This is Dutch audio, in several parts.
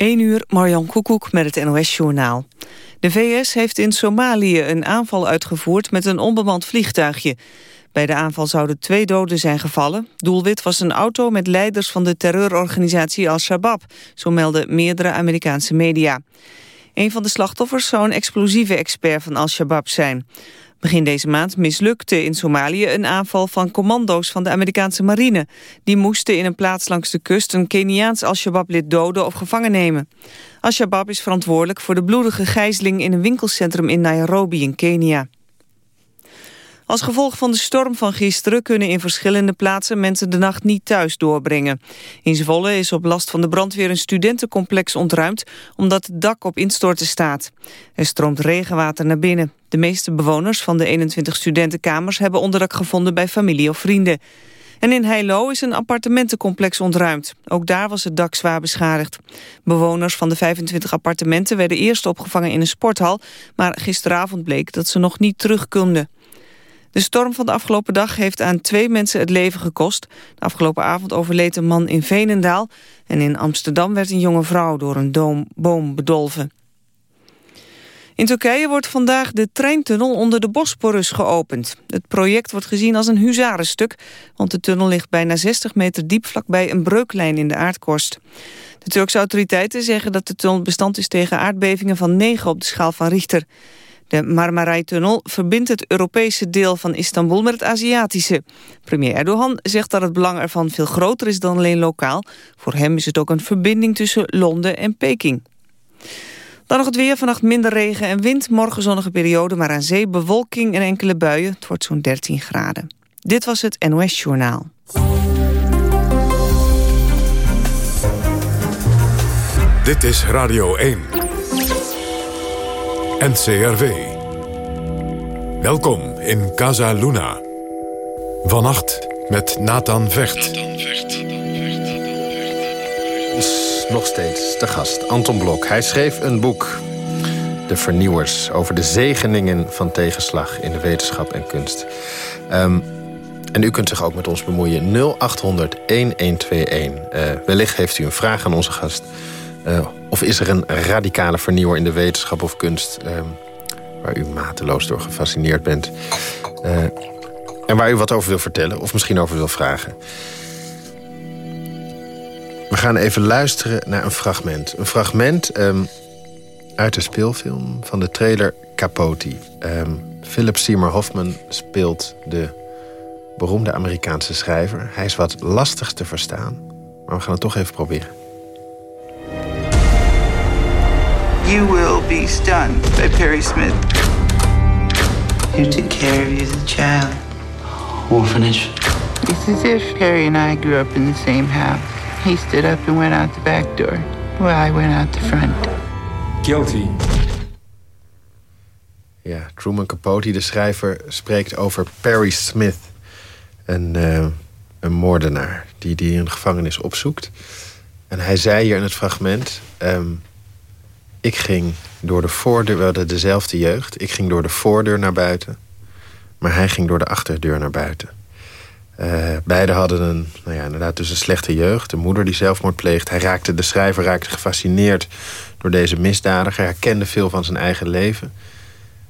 1 uur, Marjan Koekoek met het NOS-journaal. De VS heeft in Somalië een aanval uitgevoerd met een onbemand vliegtuigje. Bij de aanval zouden twee doden zijn gevallen. Doelwit was een auto met leiders van de terreurorganisatie Al-Shabaab, zo melden meerdere Amerikaanse media. Een van de slachtoffers zou een explosieve expert van Al-Shabaab zijn. Begin deze maand mislukte in Somalië een aanval van commando's van de Amerikaanse marine. Die moesten in een plaats langs de kust een Keniaans Al-Shabaab-lid doden of gevangen nemen. Al-Shabaab is verantwoordelijk voor de bloedige gijzeling in een winkelcentrum in Nairobi in Kenia. Als gevolg van de storm van gisteren kunnen in verschillende plaatsen mensen de nacht niet thuis doorbrengen. In Zwolle is op last van de brandweer een studentencomplex ontruimd omdat het dak op instorten staat. Er stroomt regenwater naar binnen. De meeste bewoners van de 21 studentenkamers hebben onderdak gevonden bij familie of vrienden. En in Heilo is een appartementencomplex ontruimd. Ook daar was het dak zwaar beschadigd. Bewoners van de 25 appartementen werden eerst opgevangen in een sporthal... maar gisteravond bleek dat ze nog niet terug konden. De storm van de afgelopen dag heeft aan twee mensen het leven gekost. De afgelopen avond overleed een man in Veenendaal... en in Amsterdam werd een jonge vrouw door een boom bedolven. In Turkije wordt vandaag de treintunnel onder de Bosporus geopend. Het project wordt gezien als een huzarenstuk... want de tunnel ligt bijna 60 meter diep vlakbij een breuklijn in de aardkorst. De Turkse autoriteiten zeggen dat de tunnel bestand is tegen aardbevingen van 9 op de schaal van Richter. De Marmaray-tunnel verbindt het Europese deel van Istanbul met het Aziatische. Premier Erdogan zegt dat het belang ervan veel groter is dan alleen lokaal. Voor hem is het ook een verbinding tussen Londen en Peking. Dan nog het weer, vannacht minder regen en wind. Morgen zonnige periode, maar aan zee bewolking en enkele buien. Het wordt zo'n 13 graden. Dit was het NOS Journaal. Dit is Radio 1. NCRV. Welkom in Casa Luna. Vannacht met Nathan Vecht. Is nog steeds de gast, Anton Blok. Hij schreef een boek, De Vernieuwers... over de zegeningen van tegenslag in de wetenschap en kunst. Um, en u kunt zich ook met ons bemoeien. 0800 1121. Uh, wellicht heeft u een vraag aan onze gast... Uh, of is er een radicale vernieuwer in de wetenschap of kunst... Uh, waar u mateloos door gefascineerd bent... Uh, en waar u wat over wil vertellen of misschien over wil vragen. We gaan even luisteren naar een fragment. Een fragment um, uit de speelfilm van de trailer Capote. Um, Philip Seymour Hoffman speelt de beroemde Amerikaanse schrijver. Hij is wat lastig te verstaan, maar we gaan het toch even proberen. You will be stunned by Perry Smith. Who took care of you as a child? Orphanage. It's as if Perry and I grew up in the same house. He stood up and went out the back door, while I went out the front. Guilty. Ja, Truman Capote, de schrijver, spreekt over Perry Smith. Een, uh, een moordenaar die, die een gevangenis opzoekt. En hij zei hier in het fragment... Um, ik ging door de voordeur, we hadden dezelfde jeugd. Ik ging door de voordeur naar buiten. Maar hij ging door de achterdeur naar buiten. Uh, beiden hadden een, nou ja, inderdaad dus een slechte jeugd. De moeder die zelfmoord pleegt. Hij raakte, de schrijver raakte gefascineerd door deze misdadiger. Hij kende veel van zijn eigen leven.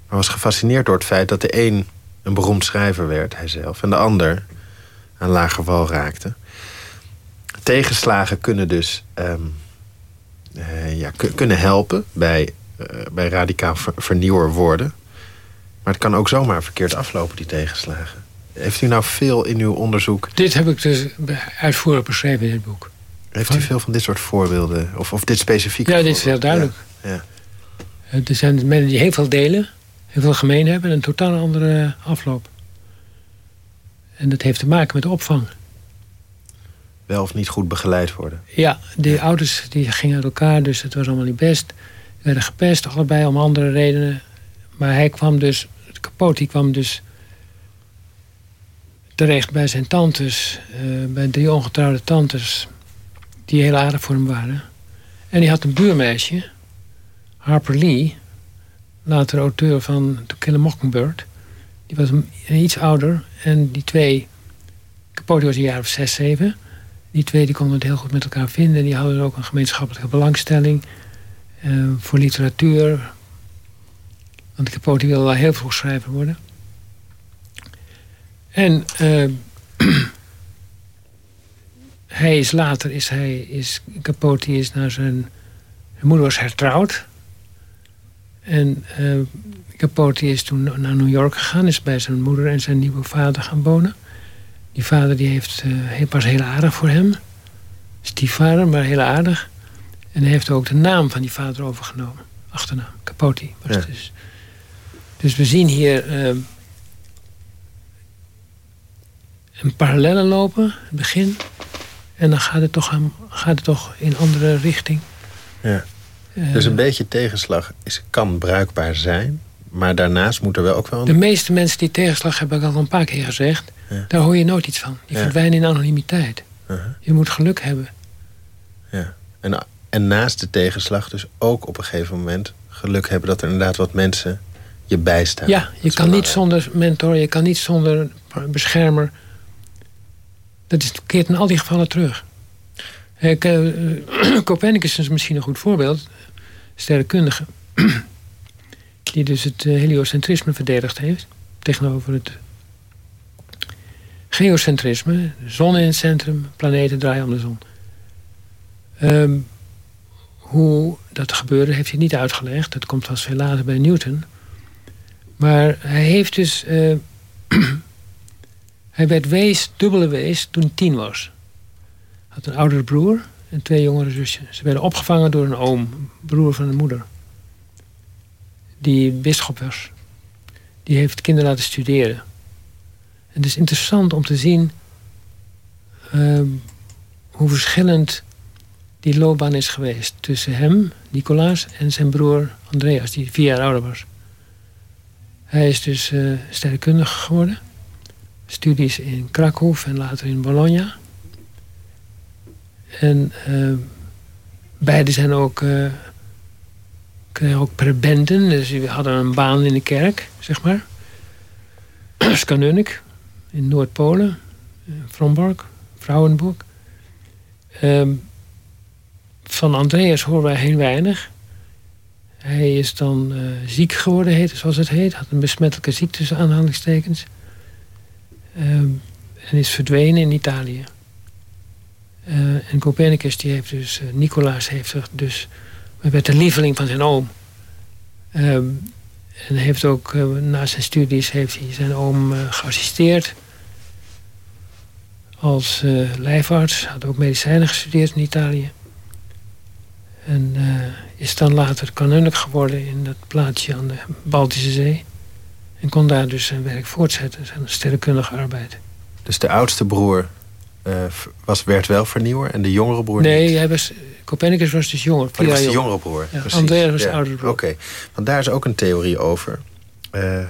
Maar was gefascineerd door het feit dat de een een beroemd schrijver werd, hijzelf. En de ander aan lager wal raakte. Tegenslagen kunnen dus uh, ja, kunnen helpen bij, uh, bij radicaal ver vernieuwer worden. Maar het kan ook zomaar verkeerd aflopen, die tegenslagen. Heeft u nou veel in uw onderzoek... Dit heb ik dus uitvoerig beschreven in het boek. Heeft u veel van dit soort voorbeelden? Of, of dit specifiek? Ja, dit is heel duidelijk. Ja. ja. Er zijn mensen die heel veel delen, heel veel gemeen hebben... en een totaal andere afloop. En dat heeft te maken met de opvang wel of niet goed begeleid worden. Ja, die ouders die gingen uit elkaar, dus het was allemaal niet best. Ze werden gepest, allebei om andere redenen. Maar hij kwam dus, kapot, kwam dus terecht bij zijn tantes, uh, bij drie ongetrouwde tantes, die heel aardig voor hem waren. En die had een buurmeisje, Harper Lee, later auteur van To Kill a Mockingbird. Die was iets ouder en die twee, Capote was een jaar of zes, zeven. Die twee die konden het heel goed met elkaar vinden. Die hadden ook een gemeenschappelijke belangstelling eh, voor literatuur. Want Capote wilde wel heel vroeg schrijver worden. En eh, hij is later, is hij, is, Capote is naar zijn, moeder was hertrouwd. En Capote is toen naar New York gegaan, is bij zijn moeder en zijn nieuwe vader gaan wonen. Die vader die heeft, uh, was heel aardig voor hem. Stiefvader, maar heel aardig. En hij heeft ook de naam van die vader overgenomen. Achternaam, Capote was ja. dus. Dus we zien hier uh, een parallellen lopen, het begin. En dan gaat het toch, aan, gaat het toch in andere richting. Ja. Uh, dus een beetje tegenslag is, kan bruikbaar zijn. Maar daarnaast moet er wel ook wel... Een... De meeste mensen die tegenslag hebben, heb ik al een paar keer gezegd... Ja. daar hoor je nooit iets van. Die ja. verdwijnen in anonimiteit. Uh -huh. Je moet geluk hebben. Ja. En, en naast de tegenslag dus ook op een gegeven moment... geluk hebben dat er inderdaad wat mensen je bijstaan. Ja, je kan niet zonder mentor, je kan niet zonder beschermer. Dat is, keert in al die gevallen terug. Ik, uh, Copernicus is misschien een goed voorbeeld. Sterrenkundige. die dus het heliocentrisme verdedigd heeft. Tegenover het geocentrisme. Zon in het centrum, planeten draaien om de zon. Hoe dat gebeurde heeft hij niet uitgelegd. Dat komt pas veel later bij Newton. Maar hij heeft dus... Uh, hij werd wees, dubbele wees, toen tien was. Had een oudere broer en twee jongere zusjes. Ze werden opgevangen door een oom, broer van de moeder. Die bisschop was. Die heeft kinderen laten studeren. En het is interessant om te zien... Uh, hoe verschillend die loopbaan is geweest tussen hem, Nicolaas, en zijn broer Andreas, die vier jaar ouder was. Hij is dus uh, geworden. Studies in Krakow en later in Bologna. En uh, beide zijn ook, uh, ook prebenden. Dus we hadden een baan in de kerk, zeg maar. Skanunnik in Noord-Polen. Fromborg, Vrouwenburg. Um, van Andreas horen wij heel weinig. Hij is dan uh, ziek geworden, heet, zoals het heet. Had een besmettelijke ziekte, tussen aanhalingstekens. Um, en is verdwenen in Italië. En Copernicus, die heeft dus... Nicolaas heeft dus... werd de lieveling van zijn oom. Um, en heeft ook, na zijn studies, heeft hij zijn oom geassisteerd. Als lijfarts. Had ook medicijnen gestudeerd in Italië. En uh, is dan later kanunnik geworden in dat plaatsje aan de Baltische Zee. En kon daar dus zijn werk voortzetten, zijn sterrenkundige arbeid. Dus de oudste broer uh, was, werd wel vernieuwer en de jongere broer nee, niet? hij was, Copernicus was dus jonger. Oh, hij was de jongere broer, ja, Andreas was ja. de oudere broer. Oké, okay. want daar is ook een theorie over. Uh,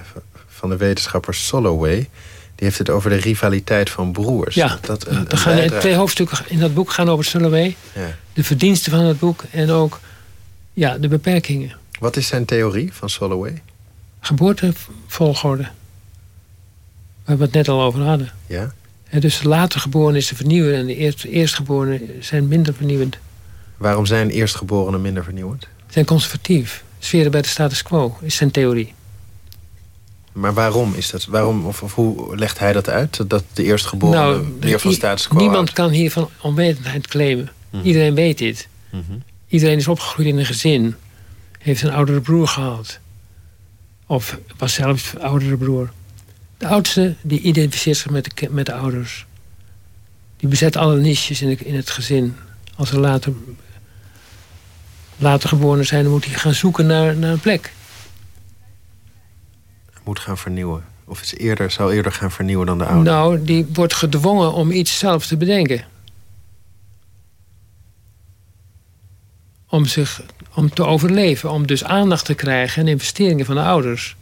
van de wetenschapper Soloway. Die heeft het over de rivaliteit van broers. Ja, dat een, er gaan bijdrage... twee hoofdstukken in dat boek gaan over Soloway. Ja. De verdiensten van het boek en ook ja, de beperkingen. Wat is zijn theorie van Soloway? Geboortevolgorde. Waar we het net al over hadden. Ja. Dus de later geboren is de vernieuwer en de eerst, eerstgeborenen zijn minder vernieuwend. Waarom zijn eerstgeborenen minder vernieuwend? Zijn conservatief. Sferen bij de status quo is zijn theorie. Maar waarom is dat? Waarom, of, of hoe legt hij dat uit? Dat de eerstgeboren nou, meer van status quo Niemand kan hier van onwetendheid claimen. Mhm. Iedereen weet dit. Mhm. Iedereen is opgegroeid in een gezin. Heeft een oudere broer gehad. Of was zelf oudere broer. De oudste die identificeert zich met de, met de ouders. Die bezet alle niches in, de, in het gezin. Als er later, later geboren zijn, dan moet hij gaan zoeken naar, naar een plek. Moet gaan vernieuwen. Of is eerder, zou eerder gaan vernieuwen dan de ouder? Nou, die wordt gedwongen om iets zelf te bedenken. Om, zich, om te overleven, om dus aandacht te krijgen en investeringen van de ouders.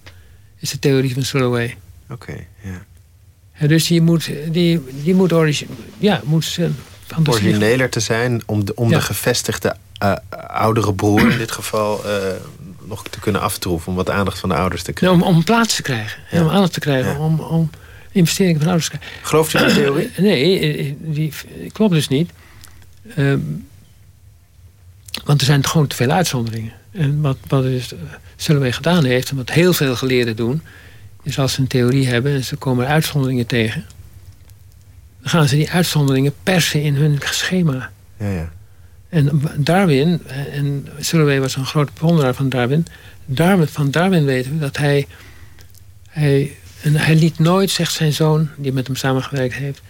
Is de theorie van Soloway. Oké, okay, ja. Dus die moet, die, die moet, ja, moet origineler te zijn om de, om ja. de gevestigde uh, oudere broer in dit geval uh, nog te kunnen aftroeven. Om wat aandacht van de ouders te krijgen. Ja, om, om plaats te krijgen. Ja. Om aandacht te krijgen. Om, om investeringen van ouders. Gelooft u in de theorie? nee, eh, die klopt dus niet. Ehm, want er zijn gewoon te veel uitzonderingen. En wat, wat dus, gedaan heeft, en wat heel veel geleerden doen, is als ze een theorie hebben en ze komen uitzonderingen tegen, dan gaan ze die uitzonderingen persen in hun schema. Ja, ja. En Darwin, en Sullivan was een grote bewonderaar van Darwin, Darwin, van Darwin weten we dat hij, hij, en hij liet nooit, zegt zijn zoon, die met hem samengewerkt heeft,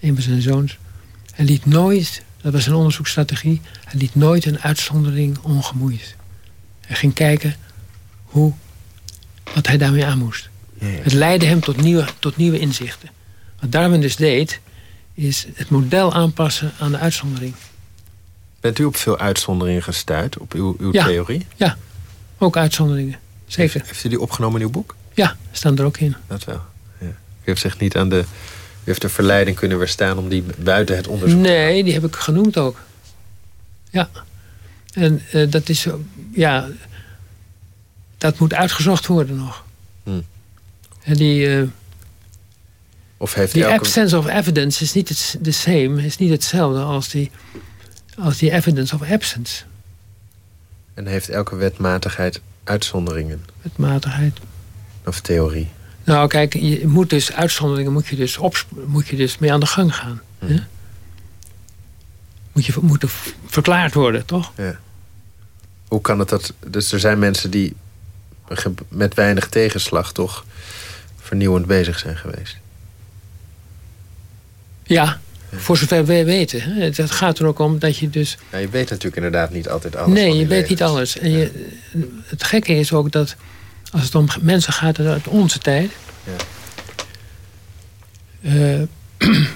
een van zijn zoons, hij liet nooit, dat was zijn onderzoeksstrategie, hij liet nooit een uitzondering ongemoeid. Hij ging kijken hoe, wat hij daarmee aan moest. Ja, ja. Het leidde hem tot nieuwe, tot nieuwe inzichten. Wat Darwin dus deed, is het model aanpassen aan de uitzondering. Bent u op veel uitzonderingen gestuurd, op uw, uw theorie? Ja, ook uitzonderingen. Zeker. Heeft, u die opgenomen in uw boek? Ja, staan er ook in. Dat wel. Ja. U heeft zich niet aan de. U heeft de verleiding kunnen weerstaan om die buiten het onderzoek nee, te die heb ik genoemd ook. Ja. En uh, dat is. Ja. Dat moet uitgezocht worden nog. Hmm. En die. Uh, of heeft die elke... absence of evidence is niet het, the same, is niet hetzelfde als die, als die evidence of absence. En heeft elke wetmatigheid uitzonderingen? Wetmatigheid. Of theorie? Nou, kijk, je moet dus uitzonderingen moet je dus, op, moet je dus mee aan de gang gaan. Hm. Moet je moeten verklaard worden, toch? Ja. Hoe kan het dat... Dus er zijn mensen die met weinig tegenslag toch vernieuwend bezig zijn geweest. Ja, voor zover wij weten. Het gaat er ook om dat je dus... Ja, je weet natuurlijk inderdaad niet altijd alles. Nee, je weet niet alles. En je, het gekke is ook dat als het om mensen gaat uit onze tijd... Ja. Uh,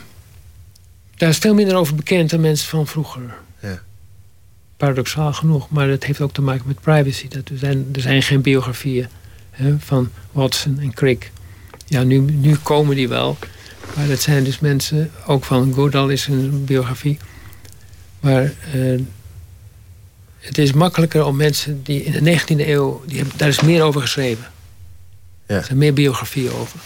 daar is veel minder over bekend dan mensen van vroeger. Ja. Paradoxaal genoeg, maar dat heeft ook te maken met privacy. Dat er, zijn, er zijn geen biografieën hè, van Watson en Crick. Ja, nu, nu komen die wel... Maar dat zijn dus mensen, ook van Godal is een biografie. Maar uh, het is makkelijker om mensen die in de 19e eeuw, die hebben, daar is meer over geschreven. Ja. Er zijn meer biografieën over.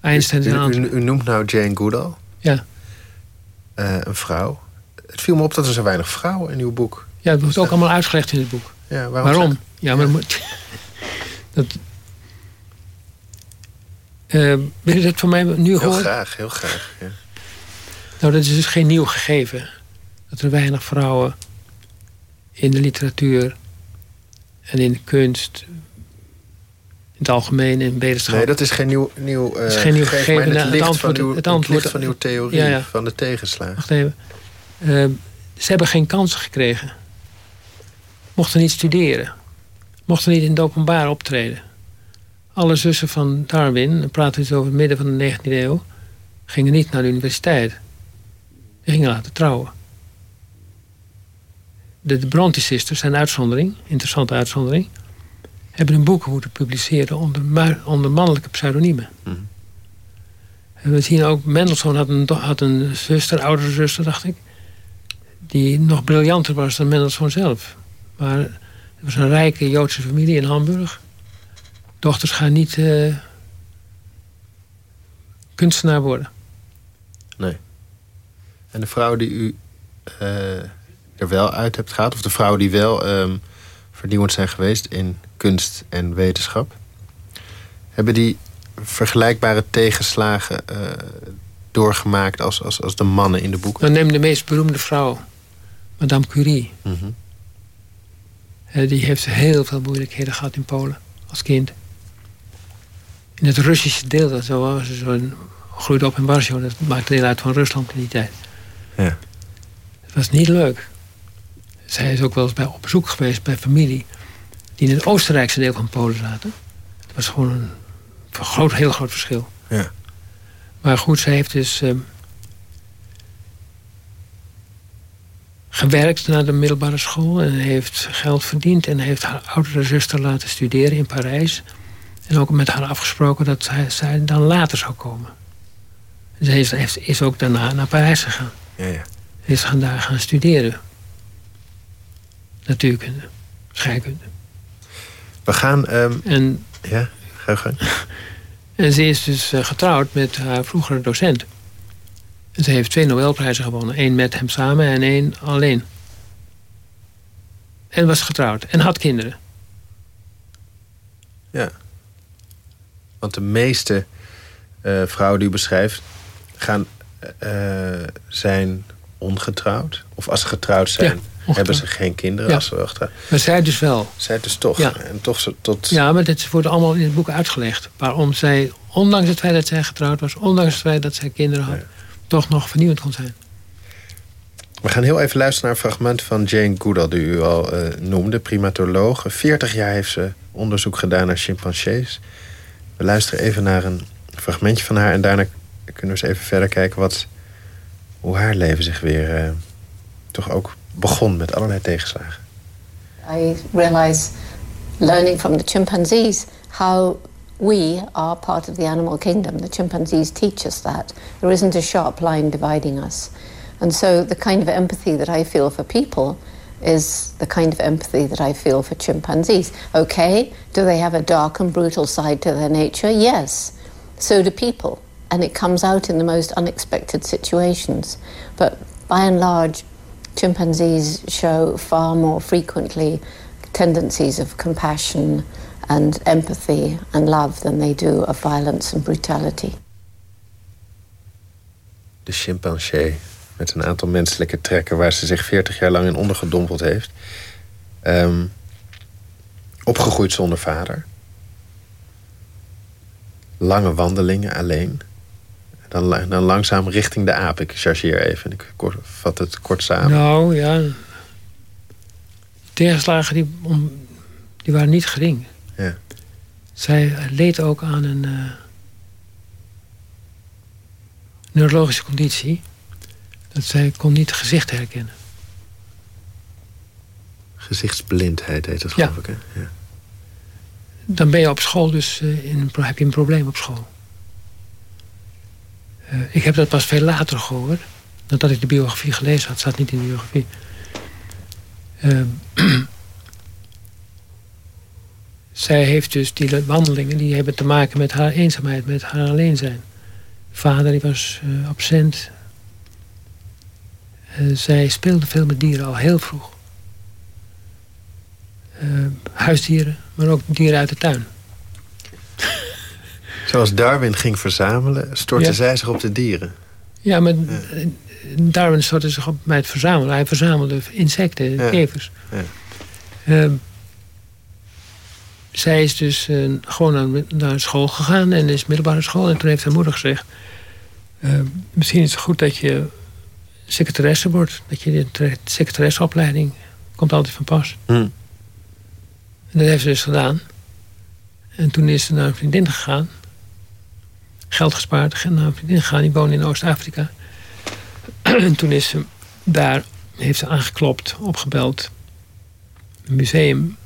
Einstein u, u, u, noemt nou Jane Goodall. Ja. Uh, een vrouw. Het viel me op dat er zo weinig vrouwen in uw boek. Ja, dat wordt ook allemaal uitgelegd in het boek. Ja, waarom? waarom? Ja, maar ja. dat, uh, wil je dat van mij nu horen? Heel graag, heel graag. Ja. Nou, dat is dus geen nieuw gegeven. Dat er weinig vrouwen in de literatuur en in de kunst, in het algemeen in wetenschap. Nee, dat is geen nieuw, nieuw, uh, is geen nieuw gegeven. Het, het, antwoord, van uw, het, antwoord, van uw theorie, ja, ja. van de tegenslag. Wacht even. Uh, ze hebben geen kansen gekregen. Mochten niet studeren. Mochten niet in het openbaar optreden alle zussen van Darwin, dan praten we dus over het midden van de 19e eeuw, gingen niet naar de universiteit. Die gingen laten trouwen. De, de Bronte Sisters zijn uitzondering, interessante uitzondering, hebben hun boeken moeten publiceren onder, onder mannelijke pseudoniemen. Mm. we zien ook, Mendelssohn had een, had een zuster, oudere zuster, dacht ik, die nog briljanter was dan Mendelssohn zelf. Maar het was een rijke Joodse familie in Hamburg dochters gaan niet uh, kunstenaar worden. Nee. En de vrouw die u uh, er wel uit hebt gehad, of de vrouwen die wel um, vernieuwend zijn geweest in kunst en wetenschap, hebben die vergelijkbare tegenslagen uh, doorgemaakt als, als, als de mannen in de boeken? Dan neem de meest beroemde vrouw, Madame Curie. Mm -hmm. die heeft heel veel moeilijkheden gehad in Polen als kind in het Russische deel, dat zo, zo groeide op in Warschau, dat maakte deel uit van Rusland in die tijd. Ja. Het was niet leuk. Zij is ook wel eens bij, op bezoek geweest bij familie die in het Oostenrijkse deel van Polen zaten. Het was gewoon een, groot, heel groot verschil. Ja. Maar goed, zij heeft dus um, gewerkt naar de middelbare school en heeft geld verdiend en heeft haar oudere zuster laten studeren in Parijs. En ook met haar afgesproken dat zij, zij dan later zou komen. Ze is, is ook daarna naar Parijs gegaan. Ja, ja. Ze is gaan daar gaan studeren. Natuurkunde, scheikunde. We gaan... Um, en, ja, ga gaan. En ze is dus eh, getrouwd met haar vroegere docent. En ze heeft twee Nobelprijzen gewonnen. Eén met hem samen en één alleen. En was getrouwd en had kinderen. Ja. Want de meeste eh, vrouwen die u beschrijft... gaan, eh, zijn ongetrouwd. Of als ze getrouwd zijn, hebben ze geen kinderen. Ja. Als ze getrouwd. Maar zij dus wel. Zij dus toch. Ja. En toch tot... Ja, maar dit wordt allemaal in het boek uitgelegd. Waarom zij, ondanks het feit dat zij getrouwd was... ondanks het feit dat zij kinderen had... Ja. toch nog vernieuwend kon zijn. We gaan heel even luisteren naar een fragment van Jane Goodall... die u al eh, noemde, primatologe. 40 jaar heeft ze onderzoek gedaan naar chimpansees. We luisteren even naar een fragmentje van haar... en daarna kunnen we eens even verder kijken... Wat, hoe haar leven zich weer eh, toch ook begon met allerlei tegenslagen. I realize, learning from the chimpanzees, how we are part of the animal kingdom. The chimpanzees teach us that. There isn't a sharp line dividing us. And so the kind of empathy that I feel for people is the kind of empathy that I feel for chimpanzees. Okay, do they have a dark and brutal side to their nature? Yes. So do people. And it comes out in the most unexpected situations. But by and large, chimpanzees show far more frequently tendencies of compassion and empathy and love than they do of violence and brutality. The chimpansee met een aantal menselijke trekken... waar ze zich 40 jaar lang in ondergedompeld heeft. Ehm, opgegroeid zonder vader. Lange wandelingen alleen. Dan, dan langzaam richting de aap. Ik chargeer even. Ik kort, vat het kort samen. Nou ja, tegenslagen die, om, die waren niet gering. Ja. Zij leed ook aan een eh, neurologische conditie. Dat zij kon niet gezicht herkennen. Gezichtsblindheid heet dat, Ja. geloof ik. Hè? Ja. Dan ben je op school dus eh, in, heb je een probleem op school. Eh, ik heb dat pas veel later gehoord. Nadat ik de biografie gelezen had. Staat niet in de biografie. Eh, zij heeft dus die wandelingen... die hebben te maken met haar eenzaamheid. Met haar alleen zijn. Vader die was eh, absent. Eh, zij speelde veel met dieren al heel vroeg. Eh, huisdieren, maar ook dieren uit de tuin. Zoals Darwin ging verzamelen, stortte Ja. zij zich op de dieren. Ja, maar Darwin stortte zich op bij het verzamelen. Hij verzamelde insecten, Ja. kevers. Ehm, zij is dus eh, gewoon naar, naar school gegaan en is middelbare school. En toen heeft haar moeder gezegd... eh, misschien is het goed dat je secretaresse wordt. Dat je de secretaresseopleiding komt altijd van pas. Hm. En dat heeft ze dus gedaan. En toen is ze naar een vriendin gegaan. Geld gespaard, naar een vriendin gegaan. Die woonde in Oost-Afrika. en toen is ze daar, heeft ze aangeklopt, opgebeld. Een museum.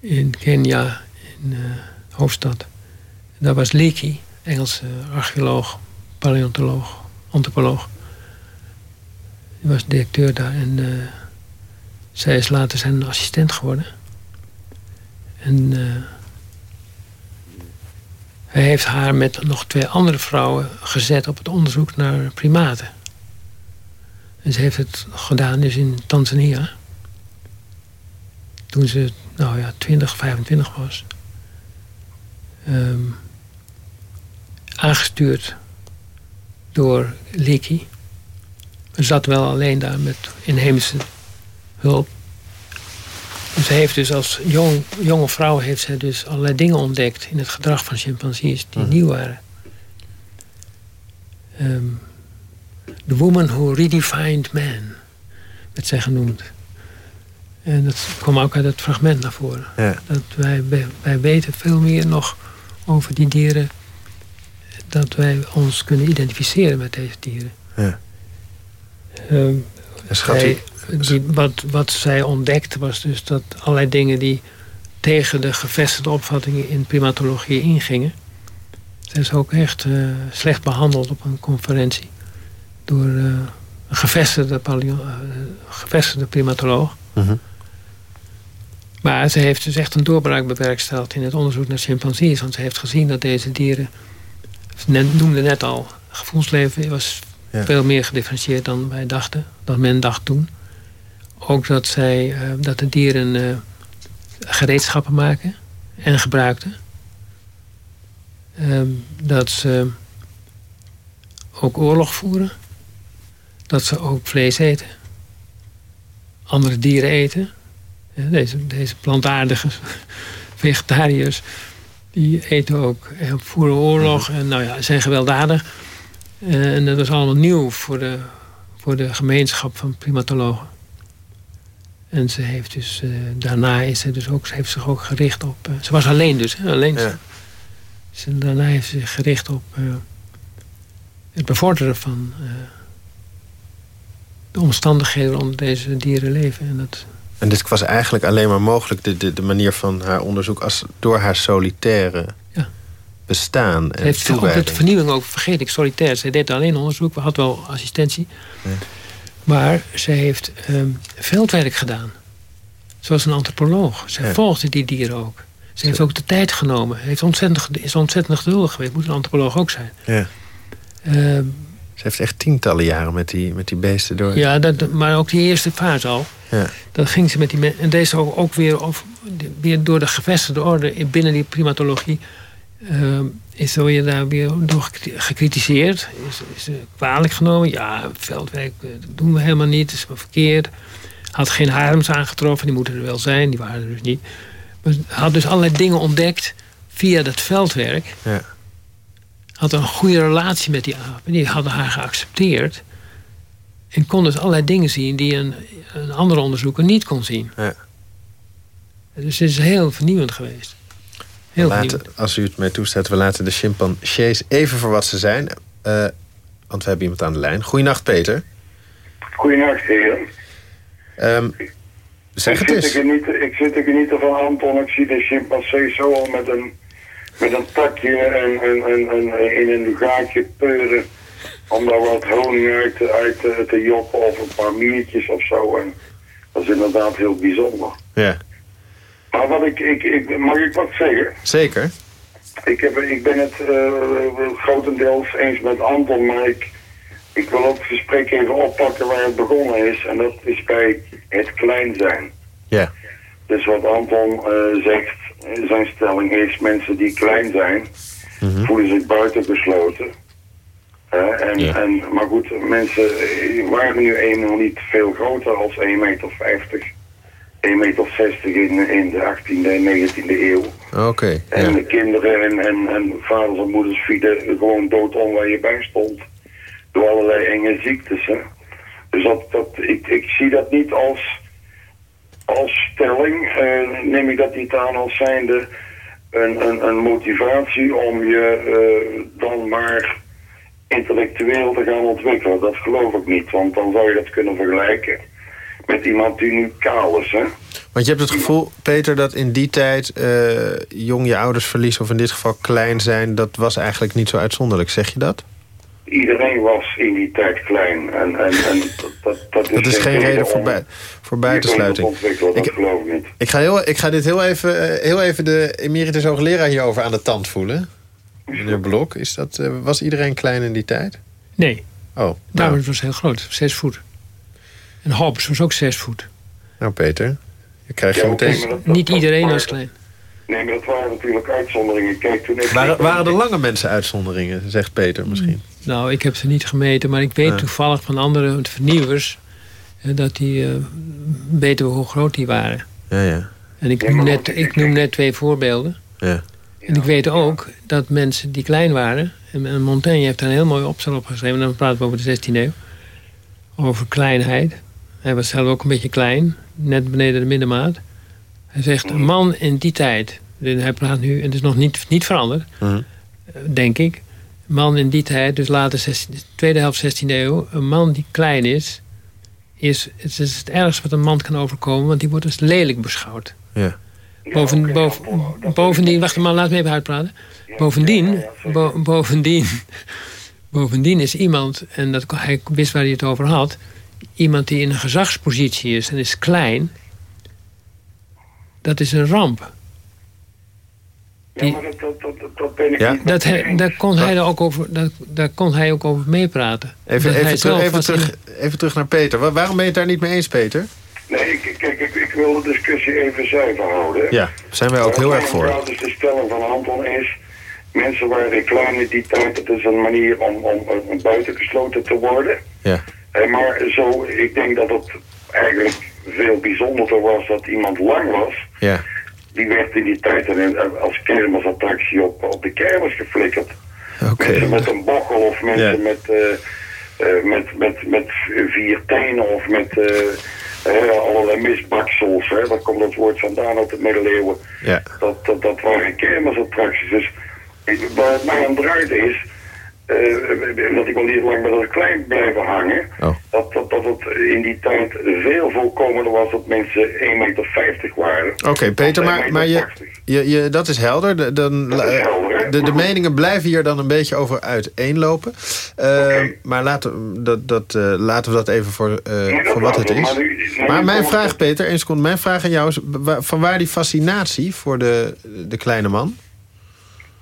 In Kenia, in de hoofdstad. En daar was Leakey, Engelse archeoloog, paleontoloog, antropoloog. Die was directeur daar. En eh, zij is later zijn assistent geworden. En eh, hij heeft haar met nog twee andere vrouwen gezet op het onderzoek naar primaten. En ze heeft het gedaan dus in Tanzania. Toen ze, nou ja, 20, 25 was. Ehm, aangestuurd door Liki. Ze zat wel alleen daar met inheemse hulp. Ze heeft dus als jong, jonge vrouw heeft zij dus allerlei dingen ontdekt in het gedrag van chimpansees die nieuw waren. Ehm, the woman who redefined man, werd zij genoemd. En dat kwam ook uit het fragment naar voren. Ja. Dat wij, wij weten veel meer nog over die dieren. Dat wij ons kunnen identificeren met deze dieren. Ja. En schat u, zij- die, wat, wat zij ontdekte was dus dat allerlei dingen die tegen de gevestigde opvattingen in primatologie ingingen. Zij is ook echt eh, slecht behandeld op een conferentie door eh, een gevestigde, paleo- eh, gevestigde primatoloog. Mhm. Maar ze heeft dus echt een doorbraak bewerkstelligd in het onderzoek naar chimpansees. Want ze heeft gezien dat deze dieren, ze noemde net al, gevoelsleven was Ja. veel meer gedifferentieerd dan wij dachten, dan men dacht toen. Ook dat, zij, eh, dat de dieren eh, gereedschappen maken en gebruikten. Ehm, dat ze ook oorlog voeren. Dat ze ook vlees eten. Andere dieren eten. Deze, deze plantaardige vegetariërs. Die eten ook, eh, voeren oorlog. En nou ja, zijn gewelddadig. Eh, En dat was allemaal nieuw voor de, voor de gemeenschap van primatologen. En ze heeft dus, eh, daarna is ze dus ook, ze heeft zich ook gericht op. eh, ze was alleen dus, hè, alleen. Ja. Ze, daarna heeft ze zich gericht op het bevorderen van de omstandigheden waaronder deze dieren leven. En dat, En dit was eigenlijk alleen maar mogelijk, de, de, de manier van haar onderzoek, als door haar solitaire Ja. bestaan ze en heeft zich ook de toewijding. vernieuwing ook vergeet ik, solitair. Ze deed alleen onderzoek, we had wel assistentie. Ja. Maar ze heeft ehm, veldwerk gedaan. Zoals een antropoloog. Ze Ja. volgde die dieren ook. Ze heeft ook de tijd genomen. Heeft ontzettend, is ontzettend geduldig geweest. Moet een antropoloog ook zijn. Ja. Ehm, Ze heeft echt tientallen jaren met die, met die beesten door. ja, dat, maar ook die eerste fase al. Ja. Dan ging ze met die men- En deze ook, ook weer, of, weer door de gevestigde orde in- binnen die primatologie. ehm, is weer daar weer door gecritiseerd. Is, is kwalijk genomen. Ja, veldwerk eh, dat doen we helemaal niet. Dat is wel verkeerd. Had geen harems aangetroffen. Die moeten er wel zijn. Die waren er dus niet. Maar had dus allerlei dingen ontdekt via dat veldwerk. Ja. Had een goede relatie met die apen. Die hadden haar geaccepteerd. En kon dus allerlei dingen zien die een, een andere onderzoeker niet kon zien. Ja. Dus het is heel vernieuwend geweest. Heel Laten, vernieuwend. als u het mij toestaat, we laten de chimpansees even voor wat ze zijn. Eh, want we hebben iemand aan de lijn. Goeienacht, Peter. Goedenacht, heren. Ehm, zeg ik, het eens. ik zit te genieten van Anton. Ik zie de chimpansee zo al met een, met een takje en, en, en, en in een gaatje peuren. Om daar wat honing uit, te- uit te, te joppen of een paar miertjes of zo. En dat is inderdaad heel bijzonder. Ja, Maar wat ik, ik, ik, mag ik wat zeggen? zeker. Ik, heb, ik ben het eh, grotendeels eens met Anton, maar ik, ik wil ook het gesprek even oppakken waar het begonnen is. En dat is bij het klein zijn. Ja, Dus wat Anton eh, zegt, zijn stelling is, mensen die klein zijn, Mhm. voelen zich buitengesloten. En, Ja. en, maar goed, mensen eh, waren nu eenmaal niet veel groter als 1,50 meter. 1,60 meter in, in de 18e en 19e eeuw. oké. En ja. de kinderen en, en, en vaders en moeders vielen gewoon dood om waar je bij stond. Door allerlei enge ziektes. Hè. Dus dat, dat, ik, ik zie dat niet als, als stelling. eh, neem ik dat niet aan als zijnde een, motivatie om je eh, dan maar intellectueel te gaan ontwikkelen. Dat geloof ik niet, want dan zou je dat kunnen vergelijken met iemand die nu kaal is. Hè. Want je hebt het gevoel, Peter, dat in die tijd eh, jong je ouders verliezen... of in dit geval klein zijn, dat was eigenlijk niet zo uitzonderlijk. Zeg je dat? Iedereen was in die tijd klein. En, en, en dat, dat, dat is, Dat is geen reden voor, bui- voor buitensluiting. te ontwikkelen, dat Ik- geloof ik niet. Ik ga, heel, ik ga dit heel even, eh, heel even de emeritus hoogleraar hierover aan de tand voelen. Meneer Blok, is dat, eh, was iedereen klein in die tijd? Nee, Oh, nou, Darwin was heel groot, zes voet. En Hobbes was ook zes voet. nou Peter, je krijgt Ja, meteen... maar dat- dat- Niet dat iedereen was klein. Nee, maar dat waren natuurlijk uitzonderingen. Kijk, toen ik... Waren, waren er lange mensen uitzonderingen, zegt Peter misschien? Nou, ik heb ze niet gemeten, maar ik weet Ja. toevallig van andere vernieuwers... dat die eh, weten we hoe groot die waren. Ja, ja. En ik noem, net, ik- noem net twee voorbeelden. ja. En ik weet ook dat mensen die klein waren... en Montaigne heeft daar een heel mooi opstel op geschreven... dan praten we over de 16e eeuw. Over kleinheid. Hij was zelf ook een beetje klein. Net beneden de middenmaat. Hij zegt, een man in die tijd... en hij praat nu, en het is nog niet, niet veranderd... Mhm. eh, denk ik. Man in die tijd, dus later 16, tweede helft 16e eeuw... een man die klein is... Is, het is het ergste wat een man kan overkomen... want die wordt als lelijk beschouwd. ja. Boven, boven- bovendien, wacht maar, laat me even uitpraten. Bovendien, ja, ja, zeker. bo- bovendien, bovendien is iemand, en dat, hij wist waar hij het over had, iemand die in een gezagspositie is en is klein, dat is een ramp. Ja, maar dat, dat, dat, dat ben ik Ja? niet Dat hij, daar, kon hij ook over, daar, daar kon hij ook over meepraten. Even, Dat even, terug, even, in- terug, even terug naar Peter. Wa- waarom ben je het daar niet mee eens, Peter? Nee, ik, kijk, ik, ik wil de discussie even zuiver houden. Ja, zijn wij ook heel erg voor. Dus de stelling van Anton is... Mensen waren klein in die tijd. Het is een manier om, om, om buitengesloten te worden. Ja, Eh, maar zo, ik denk dat het eigenlijk veel bijzonderder was dat iemand lang was. ja, Die werd in die tijd als kermisattractie op, op de kermis geflikkerd. Mensen met een bochel of mensen met, eh, eh, met, met, met vier tenen of met eh, allerlei misbaksels. Hè. Daar komt dat woord vandaan uit de middeleeuwen. Ja, Dat, dat, dat waren kermisattracties. Dus waar het mij aan draaide is... eh, dat ik al niet lang met dat klein blijven hangen. Oh. Dat, dat, dat het in die tijd veel voorkomender was dat mensen 1,50 meter waren. oké, Peter, maar, maar je, 1,80 je, je, dat is helder. De, dan, Dat is eh, helder, de, de meningen blijven hier dan een beetje over uiteenlopen. Oké. Maar laten, dat, dat, eh, laten we dat even voor, dat voor wat het is. maar nu- Maar mijn vraag, Peter, één seconde. Mijn vraag aan jou is, van waar die fascinatie voor de, de kleine man?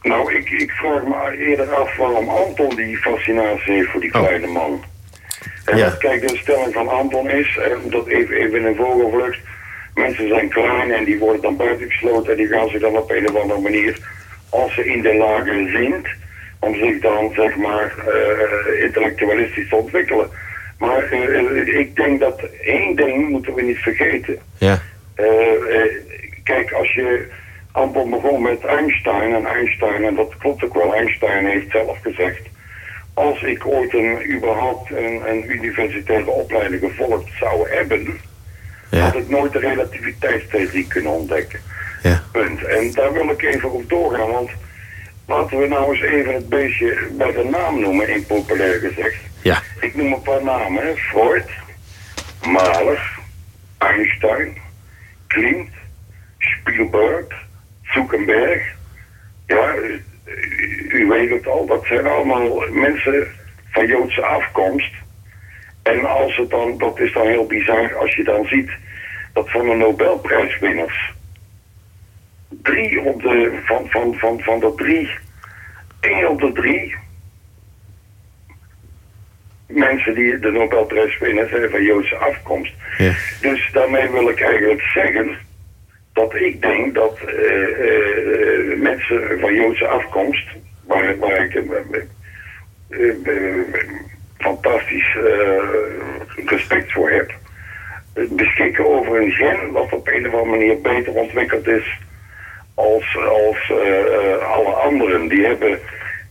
Nou, ik, ik vraag me eerder af waarom Anton die fascinatie heeft voor die Oh. kleine man. En Ja. kijk, de stelling van Anton is, en dat even, even in een vogelvlucht, mensen zijn klein en die worden dan buitengesloten en die gaan zich dan op een of andere manier, als ze in de lagen zint, om zich dan, zeg maar, eh, intellectualistisch te ontwikkelen. Maar eh, ik denk dat één ding moeten we niet vergeten. Ja, Eh, eh, kijk, als je Anton begon met Einstein en Einstein, en dat klopt ook wel, Einstein heeft zelf gezegd, als ik ooit een, überhaupt een, een universitaire opleiding gevolgd zou hebben, ja, had ik nooit de relativiteitstheorie kunnen ontdekken. ja. Punt. En daar wil ik even op doorgaan, want laten we nou eens even het beestje bij de naam noemen, in populair gezegd. Ja, Ik noem een paar namen. hè. Freud, Mahler, Einstein, Klimt, Spielberg, Zuckerberg. Ja, u, u weet het al, dat zijn allemaal mensen van Joodse afkomst. En als het dan, dat is dan heel bizar als je dan ziet dat van de Nobelprijswinners drie op de, van, van, van, van de drie, één op de drie mensen die de Nobelprijs winnen zijn van Joodse afkomst. ja. Dus daarmee wil ik eigenlijk zeggen dat ik denk dat eh, eh, mensen van Joodse afkomst, waar, waar ik eh, fantastisch respect voor heb, beschikken over een gen wat op een of andere manier beter ontwikkeld is als, als alle anderen. Die hebben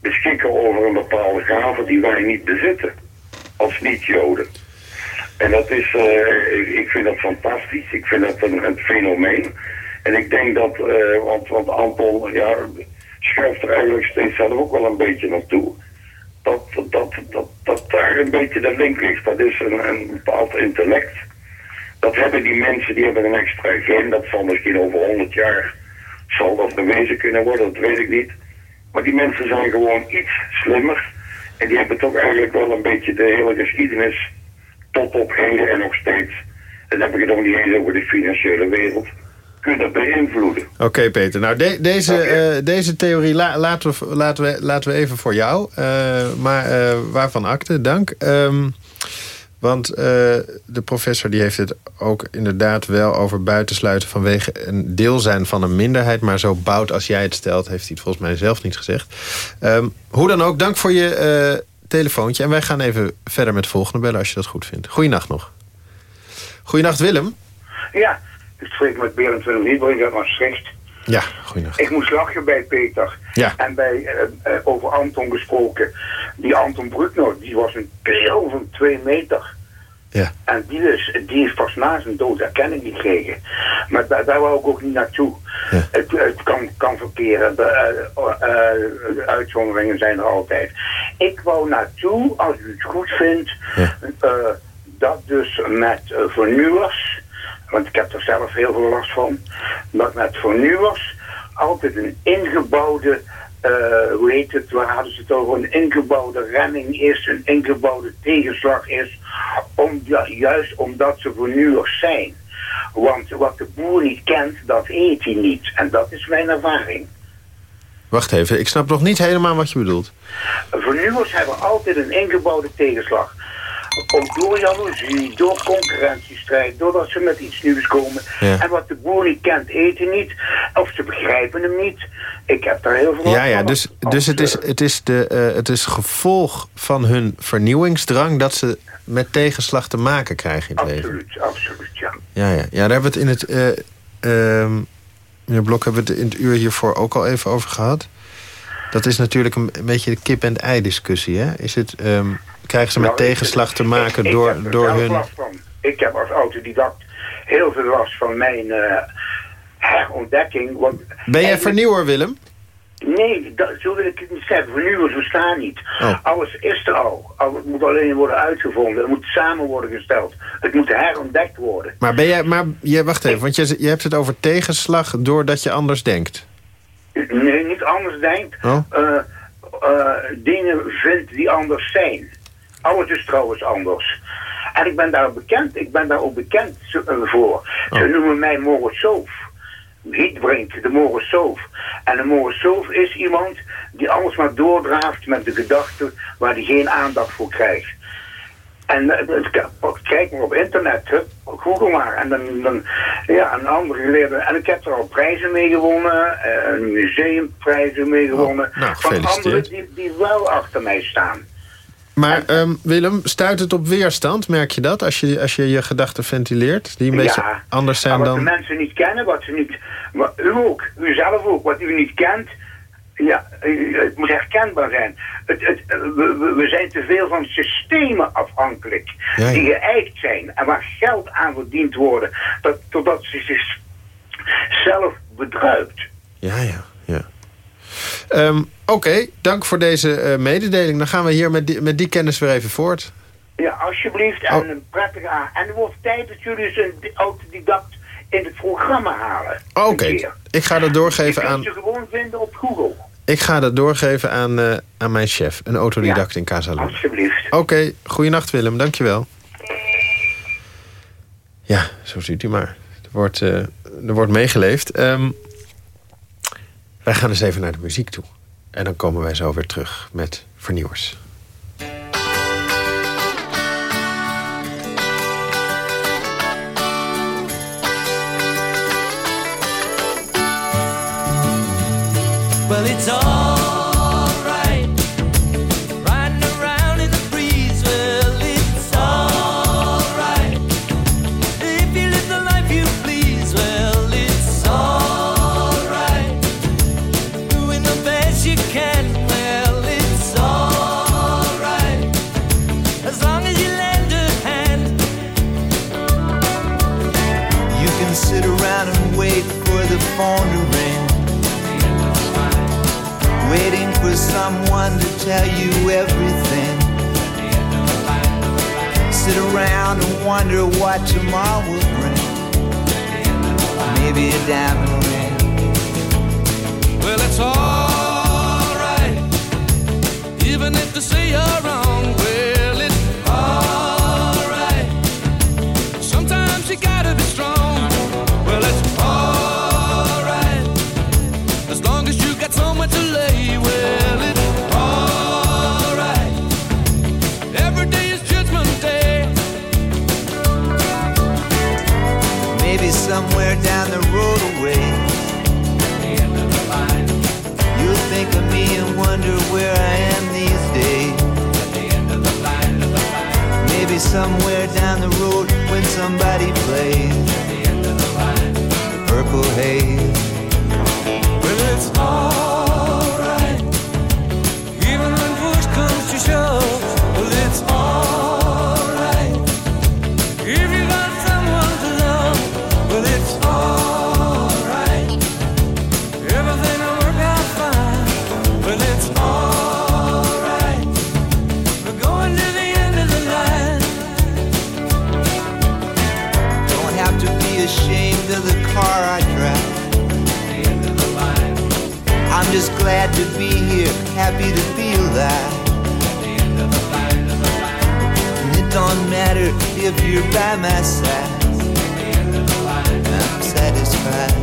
beschikken over een bepaalde gave die wij niet bezitten als niet-Joden. En dat is, eh, ik- vind dat fantastisch. Ik vind dat een, een fenomeen. En ik denk dat, eh, want, want Anton ja, schuift er eigenlijk steeds zelf ook wel een beetje naartoe. Dat, dat, dat, dat daar een beetje de link ligt. Dat is een, een bepaald intellect. Dat hebben die mensen, die hebben een extra gen. Dat zal misschien over 100 jaar zal dat bewezen kunnen worden, dat weet ik niet. Maar die mensen zijn gewoon iets slimmer. En die hebben toch eigenlijk wel een beetje de hele geschiedenis tot op heden en nog steeds. En dan heb ik het nog niet eens over de financiële wereld. Kunnen beïnvloeden. Oké, Peter. Nou, de- deze, eh, deze theorie la- laten, we, laten, we, laten we even voor jou. Eh, maar eh, waarvan akte, dank. Ehm, want de professor die heeft het ook inderdaad wel over buitensluiten... vanwege een deel zijn van een minderheid. Maar zo bout als jij het stelt, heeft hij het volgens mij zelf niet gezegd. Ehm, hoe dan ook, dank voor je telefoontje. En wij gaan even verder met volgende bellen als je dat goed vindt. Goeienacht nog. Goeienacht, Willem. Ja, ik spreek met Berend Willem Niedbrink uit Maastricht. Ja, goeienacht. Ik moest lachen bij Peter. Ja. En bij, eh, eh, over Anton gesproken. Die Anton Bruckner, die was een kerel van twee meter. Ja. En die, is, die is pas na zijn dood erkenning gekregen. Maar daar, daar wou ik ook niet naartoe. Ja. Het, het kan, kan verkeren. De, eh, eh, de uitzonderingen zijn er altijd. Ik wou naartoe, als u het goed vindt, Ja. eh, dat dus met vernieuwers, want ik heb er zelf heel veel last van, dat met vernieuwers altijd een ingebouwde, eh, hoe heet het, waar hadden ze het over, een ingebouwde remming is, een ingebouwde tegenslag is, om, ja, juist omdat ze vernieuwers zijn. Want wat de boer niet kent, dat eet hij niet. En dat is mijn ervaring. Wacht even, ik snap nog niet helemaal wat je bedoelt. Vernieuwers hebben altijd een ingebouwde tegenslag. Ook door jaloezie, door concurrentiestrijd, doordat ze met iets nieuws komen. Ja. En wat de boer niet kent, eten niet. Of ze begrijpen hem niet. Ik heb daar heel veel Ja, ja, dus, dus het, is, het, is de, eh, het is gevolg van hun vernieuwingsdrang... dat ze met tegenslag te maken krijgen in het leven. Absoluut, absoluut, ja. Ja, ja. ja, daar hebben we het in het... eh, ehm, meneer Blok hebben we het in het uur hiervoor ook al even over gehad. Dat is natuurlijk een, een beetje de kip-en-ei discussie, hè? Is het, ehm, krijgen ze met Nou, tegenslag te maken ik door, door hun... Ik heb als autodidact heel veel last van mijn herontdekking. Want Ben jij vernieuwer, Willem? Nee, dat, zo wil ik het niet zeggen. Vernieuwers bestaan niet. Oh. Alles is er al. Het moet alleen worden uitgevonden. Het moet samen worden gesteld. Het moet herontdekt worden. Maar ben jij... Maar, je, wacht even, want je, je hebt het over tegenslag doordat je anders denkt. Nee, niet anders denkt. Oh. eh, eh, dingen vindt die anders zijn. Alles is trouwens anders. En ik ben daar bekend. Ik ben daar ook bekend eh, voor. Ze noemen mij Morosoof. Hietbrink, de Morosoof. En een Morosoof is iemand die alles maar doordraaft met de gedachte waar hij geen aandacht voor krijgt. En kijk maar op internet, hè. google maar. En dan, dan ja, een andere geleerde. En ik heb er al prijzen mee gewonnen, eh, een museumprijzen mee gewonnen. Oh, nou, van anderen die, die wel achter mij staan. Maar ehm, Willem, stuit het op weerstand? Merk je dat als je als je, je gedachten ventileert? Die een beetje Ja, anders zijn wat dan... de mensen niet kennen, wat ze niet... Maar u ook, u zelf ook, wat u niet kent... Ja, eh, het moet herkenbaar zijn. Het, het, eh, we, we- we zijn te veel van systemen afhankelijk. Ja, ja. Die geëikt zijn en waar geld aan verdiend worden. Dat, totdat ze zichzelf bedruipt. Ja, ja, ja. Ehm, Oké, dank voor deze eh, mededeling. Dan gaan we hier met die, met die kennis weer even voort. Ja, alsjeblieft. En Oh. een prettige aan. En het wordt tijd dat jullie eens een di- autodidact in het programma halen. Oké, ik ga dat Je doorgeven kunt aan, ze gewoon vinden op Google. ik ga dat doorgeven aan, eh, aan mijn chef. Een autodidact Ja, in Casaluna. Alsjeblieft. Oké, goeienacht Willem, dankjewel. Ja, zo ziet u maar. Er wordt, eh, er wordt meegeleefd. Ehm, wij gaan eens even naar de muziek toe. En dan komen wij zo weer terug met vernieuwers. Well, it's alright. Tell you everything. Sit around and wonder what tomorrow will bring. Maybe a diamond ring. Well, it's alright. Even if they say you're wrong, Maybe somewhere down the road away. You'll think of me and wonder where I am these days. Maybe somewhere down the road when somebody plays. The purple haze. Well, it's all. Just glad to be here, happy to feel that. And it don't matter if you're by my side. I'm satisfied.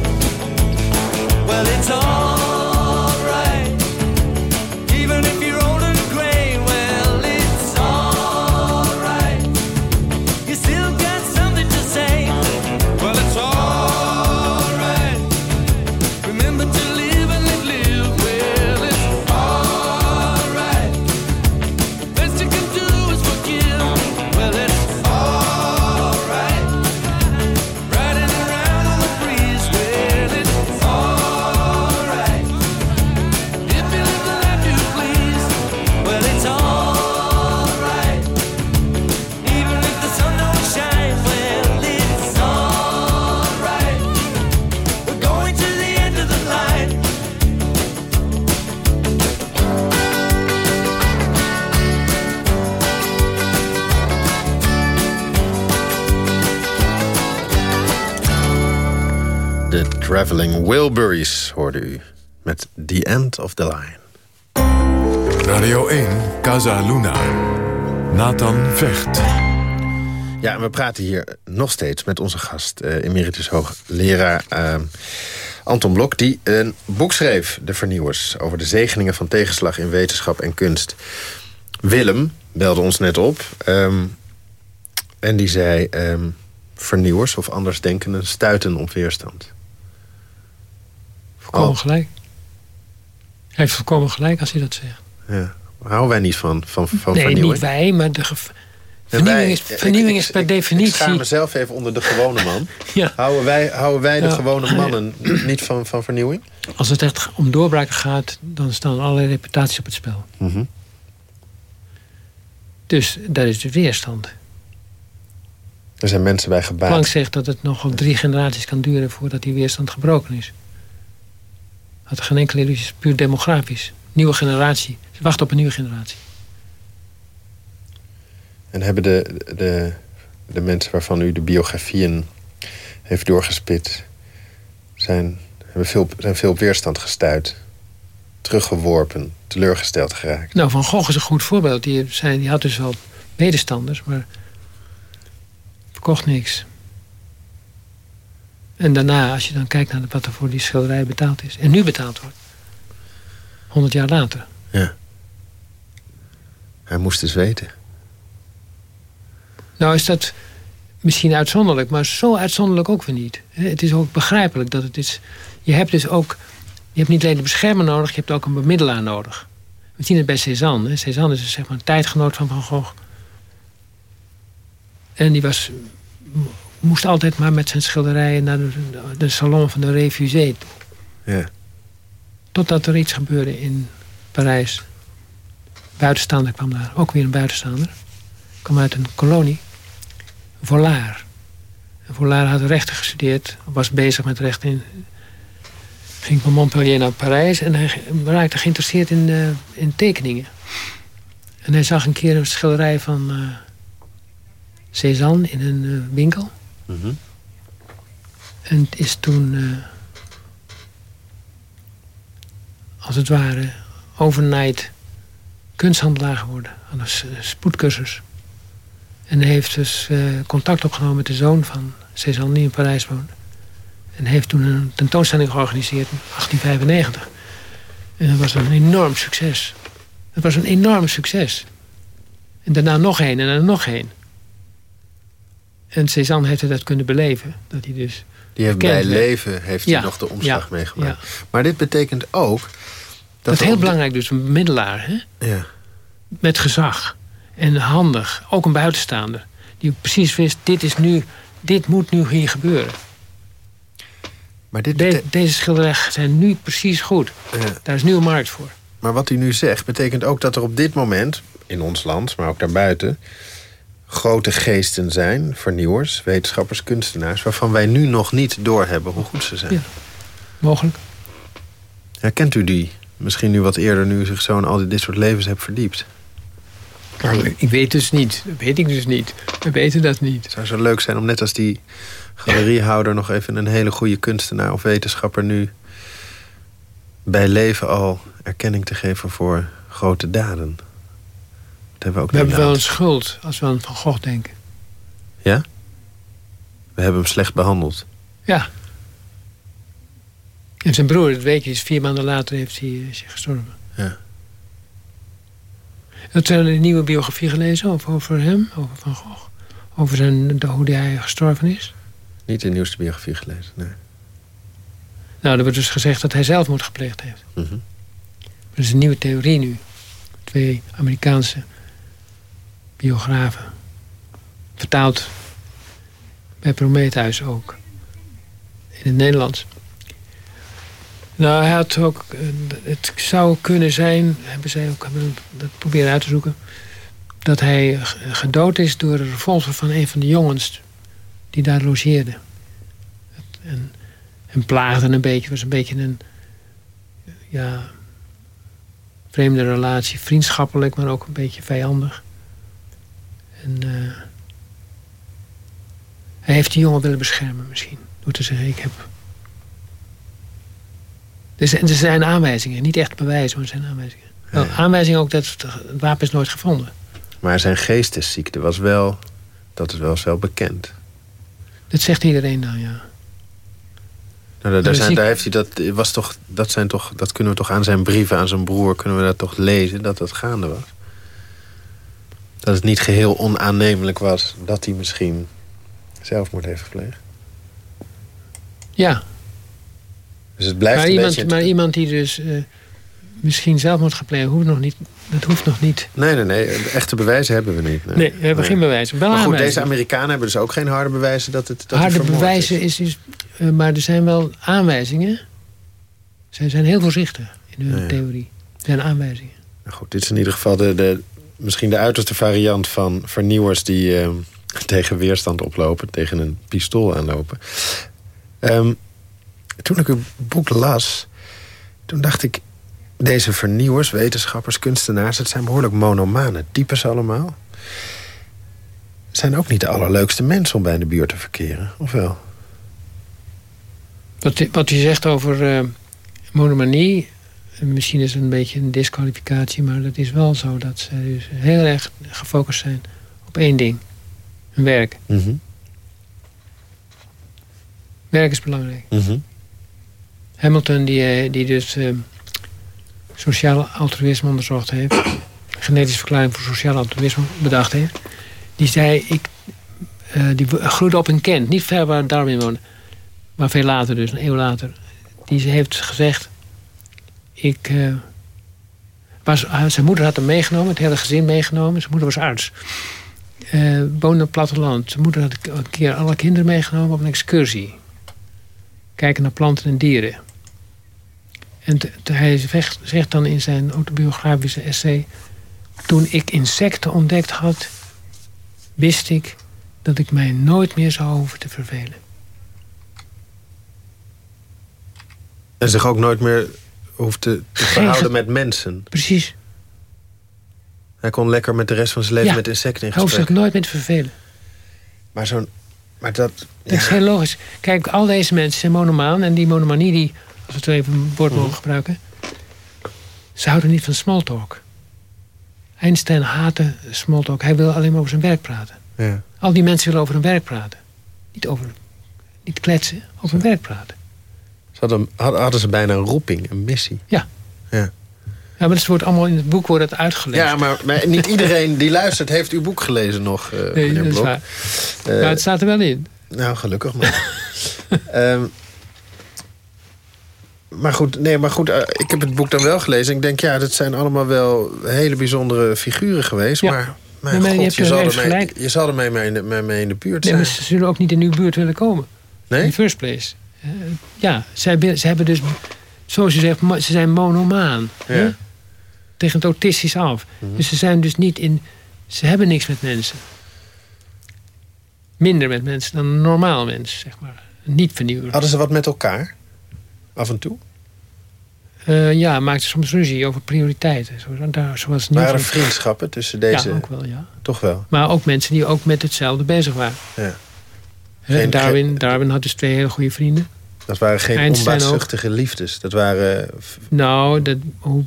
Traveling Wilburys hoorde u met The End of the Line. Radio 1, Casa Luna. Nathan Vecht. Ja, en we praten hier nog steeds met onze gast, eh, emeritus hoogleraar eh, Anton Blok... die een boek schreef, De Vernieuwers... over de zegeningen van tegenslag in wetenschap en kunst. Willem belde ons net op ehm, en die zei... ehm, vernieuwers of andersdenkenden stuiten op weerstand. Volkomen Oh. gelijk. Hij heeft volkomen gelijk als hij dat zegt. Ja. Houden wij niet van, van, van nee, vernieuwing. niet wij, maar de vernieuwing, wij- is, vernieuwing ik- is per ik- definitie... Ik schaam mezelf even onder de gewone man. Ja. Houden wij, houden wij de gewone mannen niet van, van vernieuwing? Als het echt om doorbraken gaat, dan staan allerlei reputaties op het spel. Mhm. Dus daar is de weerstand. Er zijn mensen bij gebaat. Planck zegt dat het nog wel drie generaties kan duren voordat die weerstand gebroken is. Had geen enkele illusie, het is puur demografisch. Nieuwe generatie. Ze wachten op een nieuwe generatie. En hebben de, de, de mensen waarvan u de biografieën heeft doorgespit... zijn, hebben veel, zijn veel op weerstand gestuit. Teruggeworpen, teleurgesteld geraakt. Nou, Van Gogh is een goed voorbeeld. Die, zijn, die had dus wel medestanders, maar verkocht niks. En daarna, als je dan kijkt naar wat er voor die schilderij betaald is... en nu betaald wordt, 100 jaar later... Ja. Hij moest dus weten. Nou is dat misschien uitzonderlijk, maar zo uitzonderlijk ook weer niet. Het is ook begrijpelijk dat het is... Je hebt dus ook... Je hebt niet alleen de beschermer nodig, je hebt ook een bemiddelaar nodig. We zien het bij Cézanne. hè. Cézanne is dus zeg maar een tijdgenoot van Van Gogh. En die was, moest altijd maar met zijn schilderijen naar de, de salon van de Refusé toe. Ja. Totdat er iets gebeurde in Parijs. Buitenstaander kwam daar, ook weer een buitenstaander. Kwam uit een kolonie. Vollard. En Vollard had rechten gestudeerd, was bezig met rechten. In, ging van Montpellier naar Parijs en hij raakte geïnteresseerd in, eh, in tekeningen. En hij zag een keer een schilderij van eh Cézanne in een eh, winkel. Mhm. En het is toen, eh, als het ware, overnight kunsthandelaar geworden. Aan een s- spoedcursus. En heeft dus eh, contact opgenomen met de zoon van Cézanne, die in Parijs woont. En heeft toen een tentoonstelling georganiseerd in 1895. En dat was een enorm succes. Het was een enorm succes. En daarna nog één en daarna nog één. En Cézanne heeft dat kunnen beleven. Dat hij dus Die heeft bij werd. leven heeft Ja, hij nog de omslag ja, meegemaakt. Maar dit betekent ook... Dat, Dat is heel de- belangrijk dus, een bemiddelaar. Hè? Ja. Met gezag. En handig. Ook een buitenstaander. Die precies wist, dit, is nu, dit moet nu hier gebeuren. Maar dit De- deze schilderijen zijn nu precies goed. Daar is nu een markt voor. Maar wat u nu zegt, betekent ook dat er op dit moment... in ons land, maar ook daarbuiten... grote geesten zijn, vernieuwers, wetenschappers, kunstenaars... waarvan wij nu nog niet doorhebben hoe goed ze zijn. Ja. Mogelijk. Herkent u die? Misschien nu wat eerder, nu u zich zo in al dit soort levens hebt verdiept. Ik weet dus niet. Dat weet ik dus niet. We weten dat niet. Het zou zo leuk zijn om net als die galeriehouder... nog even een hele goede kunstenaar of wetenschapper nu... bij leven al erkenning te geven voor grote daden. Dat hebben we ook We hebben wel een schuld als we aan Van Gogh denken. Ja? We hebben hem slecht behandeld. Ja. En zijn broer, dat weet je, is vier maanden later heeft hij, is hij gestorven. Ja. Heb je een nieuwe biografie gelezen over, over hem, over Van Gogh? Over zijn, de, hoe hij gestorven is? Niet de nieuwste biografie gelezen, nee. Nou, er wordt dus gezegd dat hij zelfmoord gepleegd heeft. Mhm. Er is een nieuwe theorie nu. Twee Amerikaanse biografen. Vertaald bij Prometheus ook. In het Nederlands. Nou, hij had ook... eh, Het zou kunnen zijn, hebben zij ook hebben dat proberen uit te zoeken... dat hij gedood is door de revolver van een van de jongens... die daar logeerde. En, en plaagde een beetje. Het was een beetje een... Ja, vreemde relatie. Vriendschappelijk, maar ook een beetje vijandig. En eh, hij heeft die jongen willen beschermen misschien. Door te zeggen, ik heb Er zijn, er zijn aanwijzingen, niet echt bewijzen, maar er zijn aanwijzingen. Wel, aanwijzingen ook dat het wapen is nooit gevonden. Maar zijn geestesziekte was wel... Dat is wel, bekend. Dat zegt iedereen dan, ja. Nou, daar, zijn, daar heeft hij dat, was toch, dat, zijn toch, dat kunnen we toch aan zijn brieven, aan zijn broer, kunnen we dat toch lezen, dat dat gaande was. Dat het niet geheel onaannemelijk was dat hij misschien zelfmoord heeft gepleegd. Ja, Dus het blijft maar een iemand, beetje... maar iemand die dus eh, misschien zelf moet geplegen, hoeft nog niet. Dat hoeft nog niet. Nee, nee, nee. Echte bewijzen hebben we niet. Nee, we hebben geen bewijzen. Wel Maar goed, aanwijzingen. deze Amerikanen hebben dus ook geen harde bewijzen dat het dat Harde bewijzen is, is eh, maar er zijn wel aanwijzingen. Zij zijn heel voorzichtig in hun theorie. Er zijn aanwijzingen. Nou goed, dit is in ieder geval de, de, misschien de uiterste variant van vernieuwers die eh, tegen weerstand oplopen, tegen een pistool aanlopen. Ehm, toen ik uw boek las, toen dacht ik, deze vernieuwers, wetenschappers, kunstenaars, het zijn behoorlijk monomane types allemaal. Zijn ook niet de allerleukste mensen om bij de buurt te verkeren, of wel? Wat, wat u zegt over eh, monomanie, misschien is het een beetje een disqualificatie, maar dat is wel zo dat ze dus heel erg gefocust zijn op één ding: hun werk. Mhm. Werk is belangrijk. Mhm. Hamilton, die, eh, die dus eh, sociaal altruïsme onderzocht heeft, genetische verklaring voor sociaal altruïsme bedacht heeft, die zei: ik, eh, die groeide op in Kent, niet ver waar Darwin woonde, maar veel later, dus een eeuw later. Die heeft gezegd: ik. eh, was, eh, zijn moeder had hem meegenomen, het hele gezin meegenomen. Zijn moeder was arts. Eh woonde op het platteland. Zijn moeder had een keer alle kinderen meegenomen op een excursie. Kijken naar planten en dieren. En hij zegt, zegt dan in zijn autobiografische essay... Toen ik insecten ontdekt had, wist ik dat ik mij nooit meer zou hoeven te vervelen. En zich ook nooit meer hoeft te, verhouden met mensen. Precies. Hij kon lekker met de rest van zijn leven Ja, met insecten in Hij hoeft gesprek. zich nooit meer te vervelen. Maar zo'n... Maar dat... Dat is heel logisch. Kijk, al deze mensen zijn monomaan. En die monomanie, die, als we het even een woord mogen gebruiken... ze houden niet van smalltalk. Einstein haatte smalltalk. Hij wil alleen maar over zijn werk praten. Ja. Al die mensen willen over hun werk praten. Niet over... Niet kletsen, over hun werk praten. Ze hadden, ze bijna een roeping, een missie. Ja. Ja, Ja, maar dat wordt allemaal in het boek wordt het uitgelegd. ja maar, maar niet iedereen die luistert heeft uw boek gelezen nog, eh nee, meneer dat is Blok. waar. Eh, maar het staat er wel in. Nou, gelukkig maar. Ehm, maar goed, nee, maar goed, eh, ik heb het boek dan wel gelezen. Ik denk, ja, dat zijn allemaal wel hele bijzondere figuren geweest. Ja. Maar, mijn Nee, je god, je, er zal ermee, je zal ermee mee, in de- mee, mee in de buurt Nee, zijn. maar ze zullen ook niet in uw buurt willen komen. Nee? In the first place. Eh, ja, zij, ze hebben dus, zoals u zegt, ze zijn monomaan. Ja. Tegen het autistisch af. Mhm. Dus ze zijn dus niet in. Ze hebben niks met mensen. Minder met mensen dan een normaal mens, zeg maar. Niet vernieuwer. Hadden ze wat met elkaar? Af en toe? Eh, ja, maakten soms ruzie over prioriteiten. Zoals, daar, zoals Waren vriendschappen tussen deze? Ja, ook wel, ja. Toch wel? Maar ook mensen die ook met hetzelfde bezig waren. Ja. Geen- Darwin, Darwin had dus twee hele goede vrienden. Dat waren geen Einstein ook. onbaatzuchtige liefdes. Dat waren... f- Nou, dat, hoe,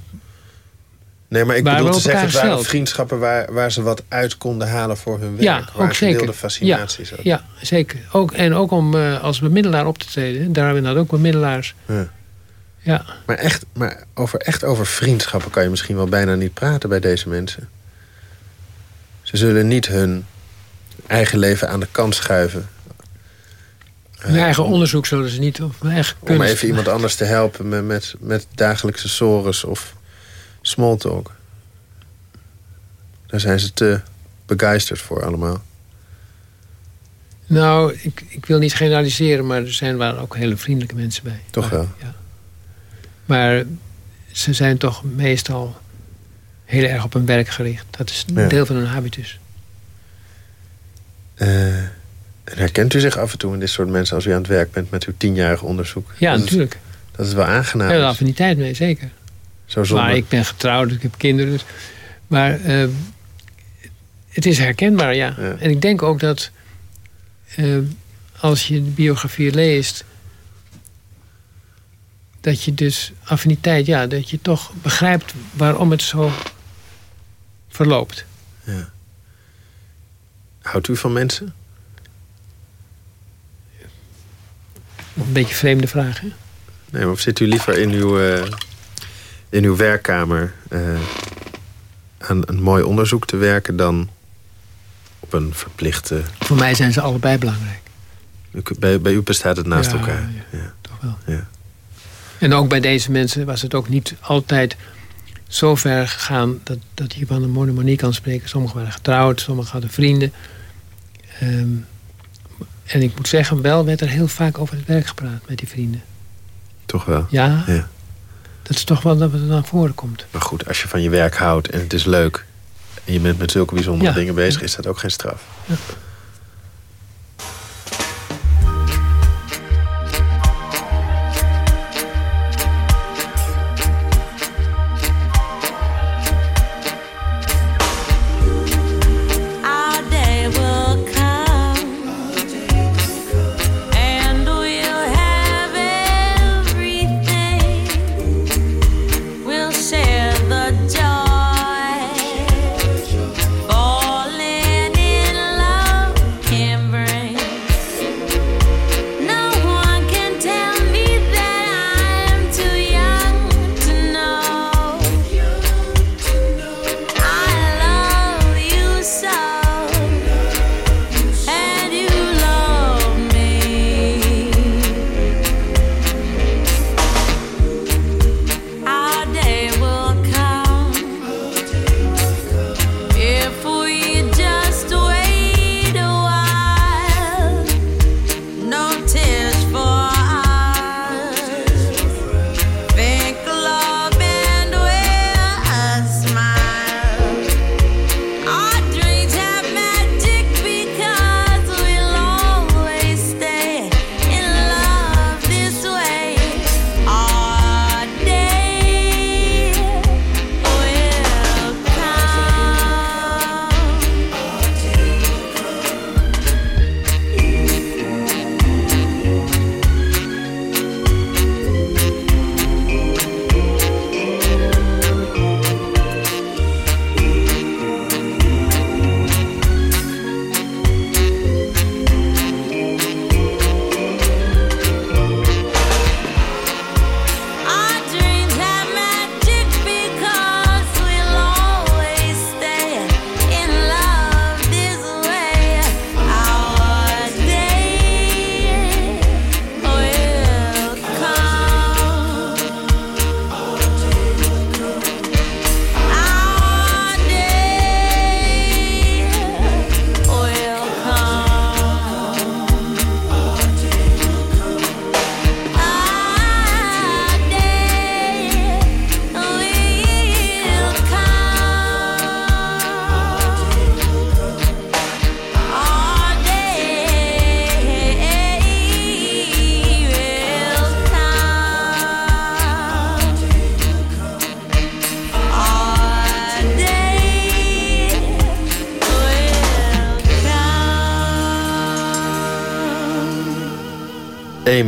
Nee, maar ik bedoel te zeggen, het waren vriendschappen waar, waar ze wat uit konden halen voor hun werk. Ja, waar ook ze zeker. wilde fascinatie zat. Ja, zeker. Ook, en ook om eh, als bemiddelaar op te treden. Darwin had ook bemiddelaars. Ja. Ja. Maar, echt, maar over, echt over vriendschappen kan je misschien wel bijna niet praten bij deze mensen. Ze zullen niet hun eigen leven aan de kant schuiven. Hun eigen onderzoek zullen ze niet, of hun eigen Om kunst. even iemand anders te helpen met, met, met dagelijkse sores of smalltalk. Daar zijn ze te begeisterd voor allemaal. Nou, ik, ik wil niet generaliseren, maar er zijn waren ook hele vriendelijke mensen bij. Toch wel? Ja. Maar ze zijn toch meestal heel erg op hun werk gericht. Dat is een Ja. deel van hun habitus. Eh, herkent u zich af en toe in dit soort mensen als u aan het werk bent met uw tienjarig onderzoek? Ja, dat natuurlijk. Dat is wel aangenaam. Heel is. affiniteit mee, zeker. Zo zonder. Maar ik ben getrouwd, ik heb kinderen. Dus. Maar eh, het is herkenbaar, ja. Ja. En ik denk ook dat eh, als je de biografie leest... dat je dus affiniteit, ja, dat je toch begrijpt waarom het zo verloopt. Ja. Houdt u van mensen? Een beetje vreemde vraag, hè? Nee, maar of zit u liever in uw, eh, in uw werkkamer eh, aan een mooi onderzoek te werken dan op een verplichte. Voor mij zijn ze allebei belangrijk. Bij, bij u bestaat het naast Ja, elkaar. ja, Ja. toch wel. Ja. En ook bij deze mensen was het ook niet altijd zo ver gegaan dat, dat je van een monomonie kan spreken. Sommigen waren getrouwd, sommigen hadden vrienden. Ehm, en ik moet zeggen, wel werd er heel vaak over het werk gepraat met die vrienden. Toch wel. Ja, Ja. dat is toch wel dat het naar voren komt. Maar goed, als je van je werk houdt en het is leuk en je bent met zulke bijzondere Ja. dingen bezig, is dat ook geen straf. Our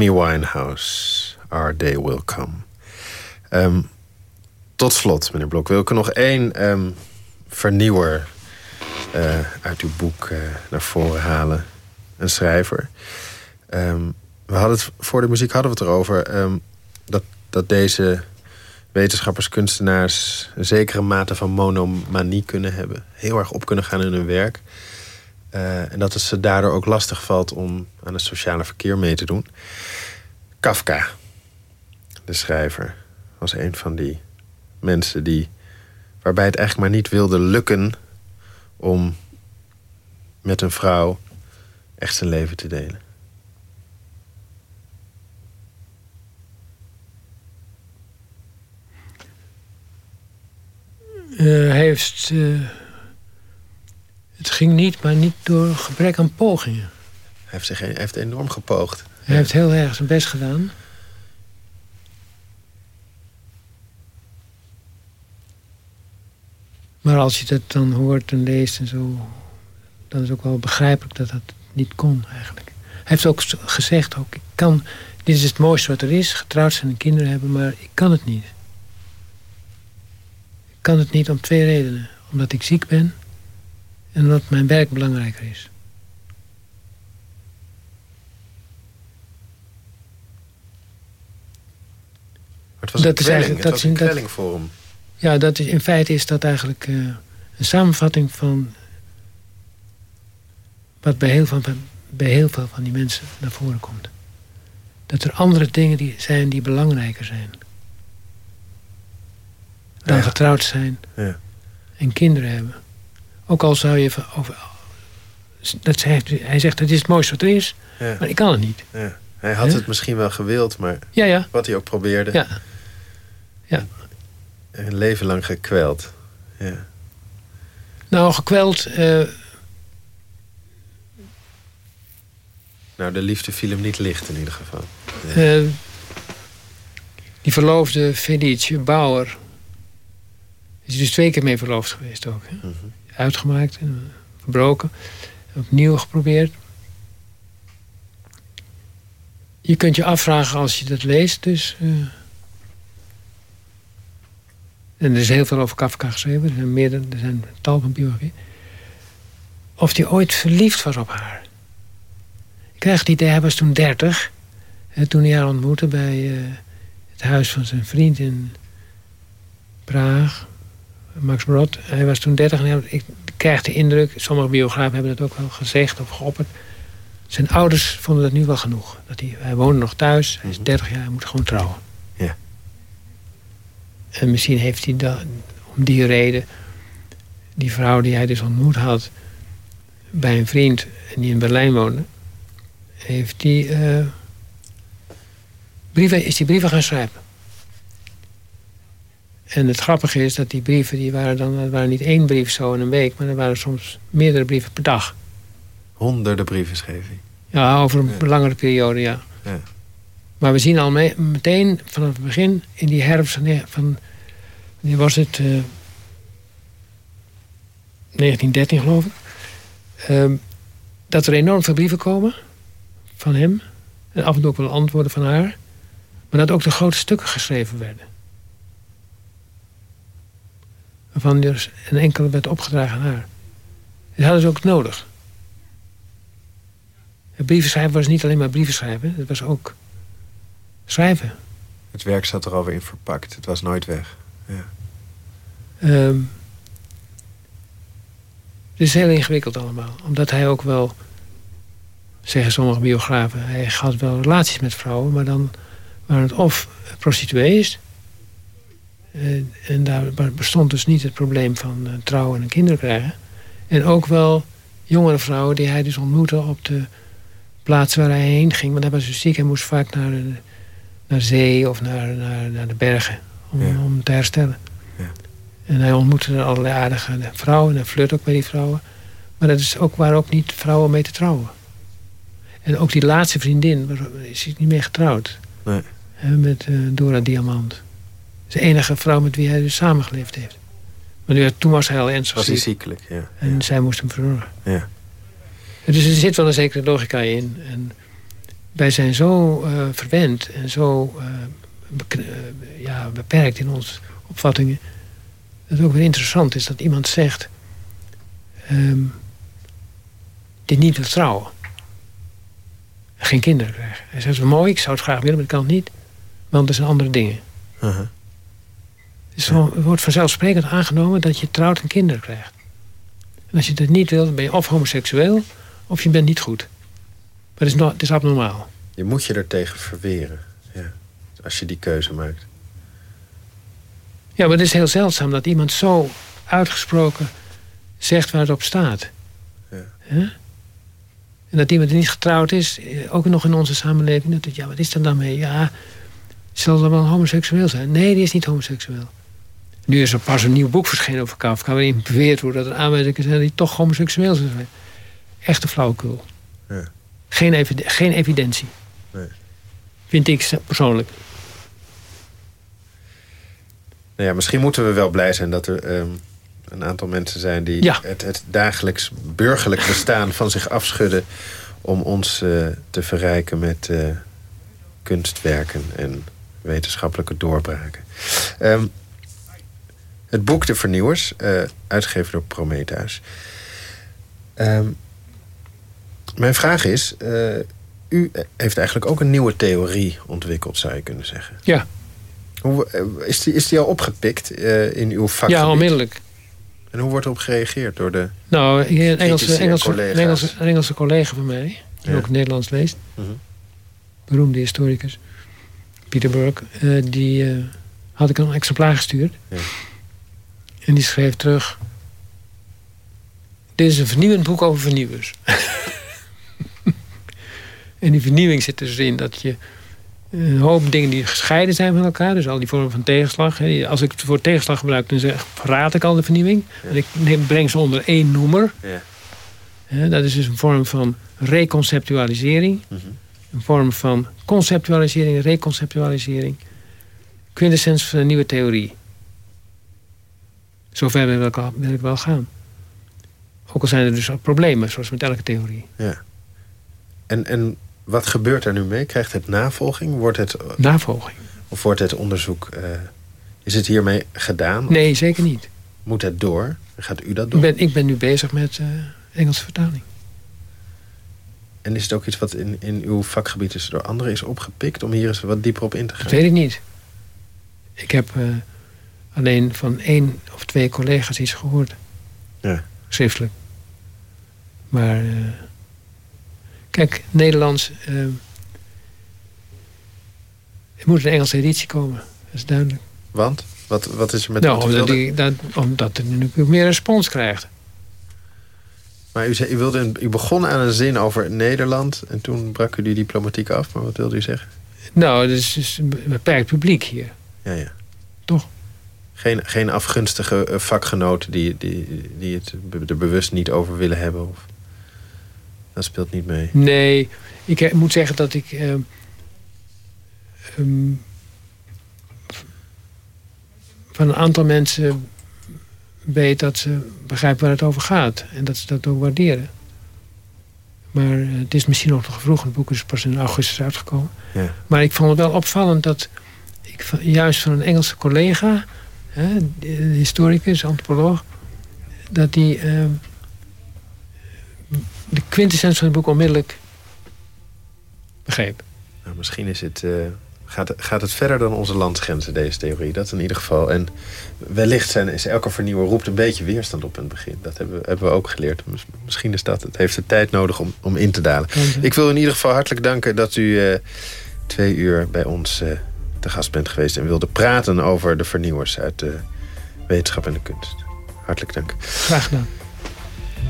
Amy Winehouse, Our Day Will Come. Ehm, tot slot, meneer Blok, wil ik er nog één ehm, vernieuwer eh, uit uw boek eh, naar voren halen. Een schrijver. Ehm, we hadden het, voor de muziek hadden we het erover dat, dat deze wetenschappers, kunstenaars een zekere mate van monomanie kunnen hebben. Heel erg op kunnen gaan in hun werk. Eh, en dat het ze daardoor ook lastig valt om aan het sociale verkeer mee te doen. Kafka, de schrijver, was een van die mensen die. waarbij het eigenlijk maar niet wilde lukken om met een vrouw echt zijn leven te delen. Eh, hij heeft. eh, het ging niet, maar niet door gebrek aan pogingen. Hij heeft, zich, hij heeft enorm gepoogd. Hij heeft heel erg zijn best gedaan. Maar als je dat dan hoort en leest en zo, dan is ook wel begrijpelijk dat dat niet kon eigenlijk. Hij heeft ook gezegd, ook, ik kan Dit is het mooiste wat er is, getrouwd zijn en kinderen hebben, maar ik kan het niet. Ik kan het niet om twee redenen. Omdat ik ziek ben en omdat mijn werk belangrijker is. Het was Dat een is kwelling, eigenlijk- dat een is- dat- kwelling voor hem. Ja, dat is, in feite is dat eigenlijk eh, een samenvatting van wat bij heel, veel, bij heel veel van die mensen naar voren komt. Dat er andere dingen die zijn die belangrijker zijn. Dan Ja. getrouwd zijn Ja. en kinderen hebben. Ook al zou je van, over, dat zegt, hij zegt het is het mooiste wat er is, Ja. maar ik kan het niet. Ja. Hij had het misschien wel gewild, maar Ja, ja. wat hij ook probeerde. Ja. Een leven lang gekweld. Ja. Nou, gekweld, eh, Nou, de liefde viel hem niet licht in ieder geval. Eh, die verloofde Felice Bauer. Is dus twee keer mee verloofd geweest ook. Hè? Mhm. Uitgemaakt en eh, verbroken. Opnieuw geprobeerd. Je kunt je afvragen als je dat leest. Dus, en er is heel veel over Kafka geschreven. Er zijn, meerdere, er zijn tal van biografieën. Of hij ooit verliefd was op haar. Ik krijg het idee, hij was toen 30. Hè, toen hij haar ontmoette bij eh, het huis van zijn vriend in Praag. Max Brod. Hij was toen 30 en ik krijg de indruk, sommige biografen hebben dat ook wel gezegd of geopperd. Zijn ouders vonden dat nu wel genoeg. Dat hij, hij woonde nog thuis, hij is 30 jaar, hij moet gewoon trouwen. Ja. En misschien heeft hij dan, om die reden, die vrouw die hij dus ontmoet had bij een vriend en die in Berlijn woonde, heeft hij eh, brieven, is die brieven gaan schrijven. En het grappige is dat die brieven, die waren dan, het waren niet één brief zo in een week, maar er waren soms meerdere brieven per dag. Honderden brieven schreef hij. Ja, over een langere periode, ja. Ja. Maar we zien al me- meteen vanaf het begin, in die herfst van, wanneer was het, eh, 1913 geloof ik, ehm, dat er enorm veel brieven komen van hem. En af en toe ook wel antwoorden van haar. Maar dat ook de grote stukken geschreven werden. Waarvan dus een enkele werd opgedragen aan haar. Dat hadden ze ook nodig. Het brieven schrijven was niet alleen maar brieven schrijven. Het was ook schrijven. Het werk zat er alweer in verpakt. Het was nooit weg. Ja. Ehm, het is heel ingewikkeld allemaal. Omdat hij ook wel, zeggen sommige biografen, hij had wel relaties met vrouwen, maar dan waren het of prostituees. eh, en daar bestond dus niet het probleem van eh, trouwen en kinderen krijgen. En ook wel jongere vrouwen die hij dus ontmoette op de plaats waar hij heen ging. Want hij was dus ziek en moest vaak naar, de, naar zee of naar, naar, naar de bergen om, Ja. om te herstellen. Ja. En hij ontmoette er allerlei aardige vrouwen en hij flirt ook bij die vrouwen. Maar dat is ook, waren ook niet vrouwen mee te trouwen. En ook die laatste vriendin is niet meer getrouwd. Nee. Met eh, Dora Diamant. De enige vrouw met wie hij dus samengeleefd heeft. Maar nu, toen was hij al ernstig Was hij ziek. ziekelijk, ja. En zij moest hem verzorgen. Ja. Dus er zit wel een zekere logica in. En wij zijn zo eh, verwend en zo eh, eh, ja, beperkt in onze opvattingen. Dat het ook weer interessant is dat iemand zegt... ehm, die niet wil trouwen. En geen kinderen krijgen. Hij zegt, mooi, ik zou het graag willen, maar ik kan het niet. Want er zijn andere dingen. Uh-huh. Het, wordt vanzelfsprekend aangenomen dat je trouwt en kinderen krijgt. En als je dat niet wil, dan ben je of homoseksueel... of je bent niet goed. Maar het is, no- het is abnormaal. Je moet je er tegen verweren. Ja. Als je die keuze maakt. Ja, maar het is heel zeldzaam dat iemand zo uitgesproken zegt waar het op staat. Ja. Hè? En dat iemand die niet getrouwd is, eh, ook nog in onze samenleving, dat het, ja, wat is er dan mee? Ja, zal er wel homoseksueel zijn? Nee, die is niet homoseksueel. Nu is er pas een nieuw boek verschenen over Kafka, waarin beweerd wordt dat er aanwijzingen zijn dat hij toch homoseksueel zijn. Echte flauwekul. Ja. Geen, evide- geen evidentie. Nee. Vind ik persoonlijk. Nou ja, misschien moeten we wel blij zijn dat er ehm, een aantal mensen zijn die Ja. het, het dagelijks burgerlijk bestaan van zich afschudden om ons eh, te verrijken met, eh, kunstwerken en wetenschappelijke doorbraken. Ehm, het boek De Vernieuwers, eh, uitgegeven door Prometheus. Ehm, mijn vraag is, eh, u heeft eigenlijk ook een nieuwe theorie ontwikkeld, zou je kunnen zeggen. Ja. Hoe, eh, is, die, is die al opgepikt eh, in uw vakgebied? Ja, onmiddellijk. En hoe wordt erop gereageerd door de... Nou, een Engelse, Engelse, collega's. Engelse, collega van mij, die Ja. ook Nederlands leest, Mhm. beroemde historicus, Peter Burke, die had ik een exemplaar gestuurd. Ja. En die schreef terug: Dit is een vernieuwend boek over vernieuwers. en die vernieuwing zit dus in dat je een hoop dingen die gescheiden zijn van elkaar, dus al die vormen van tegenslag. hè. Als ik het woord tegenslag gebruik, dan zeg, verraad ik al de vernieuwing. En ik breng ze onder één noemer. Ja. Dat is dus een vorm van reconceptualisering. Mhm. Een vorm van conceptualisering, reconceptualisering. Quintessens van een nieuwe theorie. Zover wil ik, al- wil ik wel gaan. Ook al zijn er dus problemen, zoals met elke theorie. Ja. En, en wat gebeurt er nu mee? Krijgt het navolging? Wordt het, Navolging. of wordt het onderzoek... eh, is het hiermee gedaan? Nee, zeker niet. Moet het door? Gaat u dat Ik doen? ben, ik ben nu bezig met eh, Engelse vertaling. En is het ook iets wat in, in uw vakgebied dus door anderen is opgepikt... om hier eens wat dieper op in te gaan? Dat weet ik niet. Ik heb eh, alleen van één of twee collega's iets gehoord. Ja. Schriftelijk. Maar eh, kijk, Nederlands. eh, er moet een Engelse editie komen. Dat is duidelijk. Want? Wat, wat is er met... nou, u omdat, die, dat, omdat er nu meer respons krijgt. Maar u, zei, u, wilde een, u begon aan een zin over Nederland... en toen brak u die diplomatiek af. Maar wat wilde u zeggen? Nou, het is dus een beperkt publiek hier. Ja, ja. Toch? Geen, geen afgunstige eh, vakgenoten die, die, die het er bewust niet over willen hebben? Of... Dat speelt niet mee. Nee, ik moet zeggen dat ik. ehm, ehm, van een aantal mensen weet dat ze begrijpen waar het over gaat. En dat ze dat ook waarderen. Maar eh, het is misschien nog te vroeg. Het boek is pas in augustus uitgekomen. Ja. Maar ik vond het wel opvallend dat ik juist van een Engelse collega, hè, historicus, antropoloog, dat die ehm, de quintessens van het boek onmiddellijk begreep. Nou, misschien is het, eh, gaat, gaat het verder dan onze landsgrenzen, deze theorie. Dat in ieder geval. En wellicht zijn, is elke vernieuwer roept een beetje weerstand op in het begin. Dat hebben, we- hebben we ook geleerd. Mis- Misschien is dat het. heeft de tijd nodig om, om in te dalen. Ik wil in ieder geval hartelijk danken dat u eh, twee uur bij ons eh, te gast bent geweest... en wilde praten over de vernieuwers uit de wetenschap en de kunst. Hartelijk dank. Graag gedaan.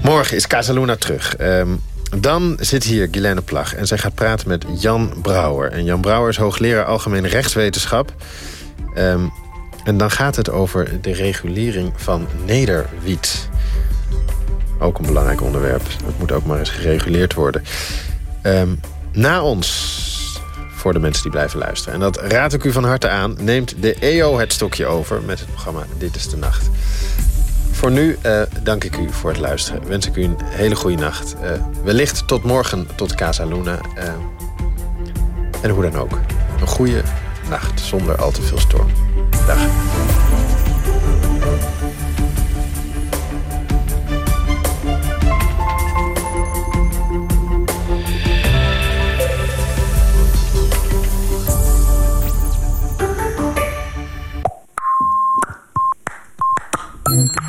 Morgen is Casaluna terug. Ehm, dan zit hier Guilaine Plag en zij gaat praten met Jan Brouwer. En Jan Brouwer is hoogleraar Algemene Rechtswetenschap. Ehm, en dan gaat het over de regulering van nederwiet. Ook een belangrijk onderwerp. Dat moet ook maar eens gereguleerd worden. Ehm, na ons, voor de mensen die blijven luisteren... en dat raad ik u van harte aan... neemt de EO het stokje over met het programma Dit is de Nacht. Voor nu eh, dank ik u voor het luisteren. Wens ik u een hele goede nacht. Eh, wellicht tot morgen, tot Casa Luna. eh, en hoe dan ook. Een goede nacht, zonder al te veel storm. Dag.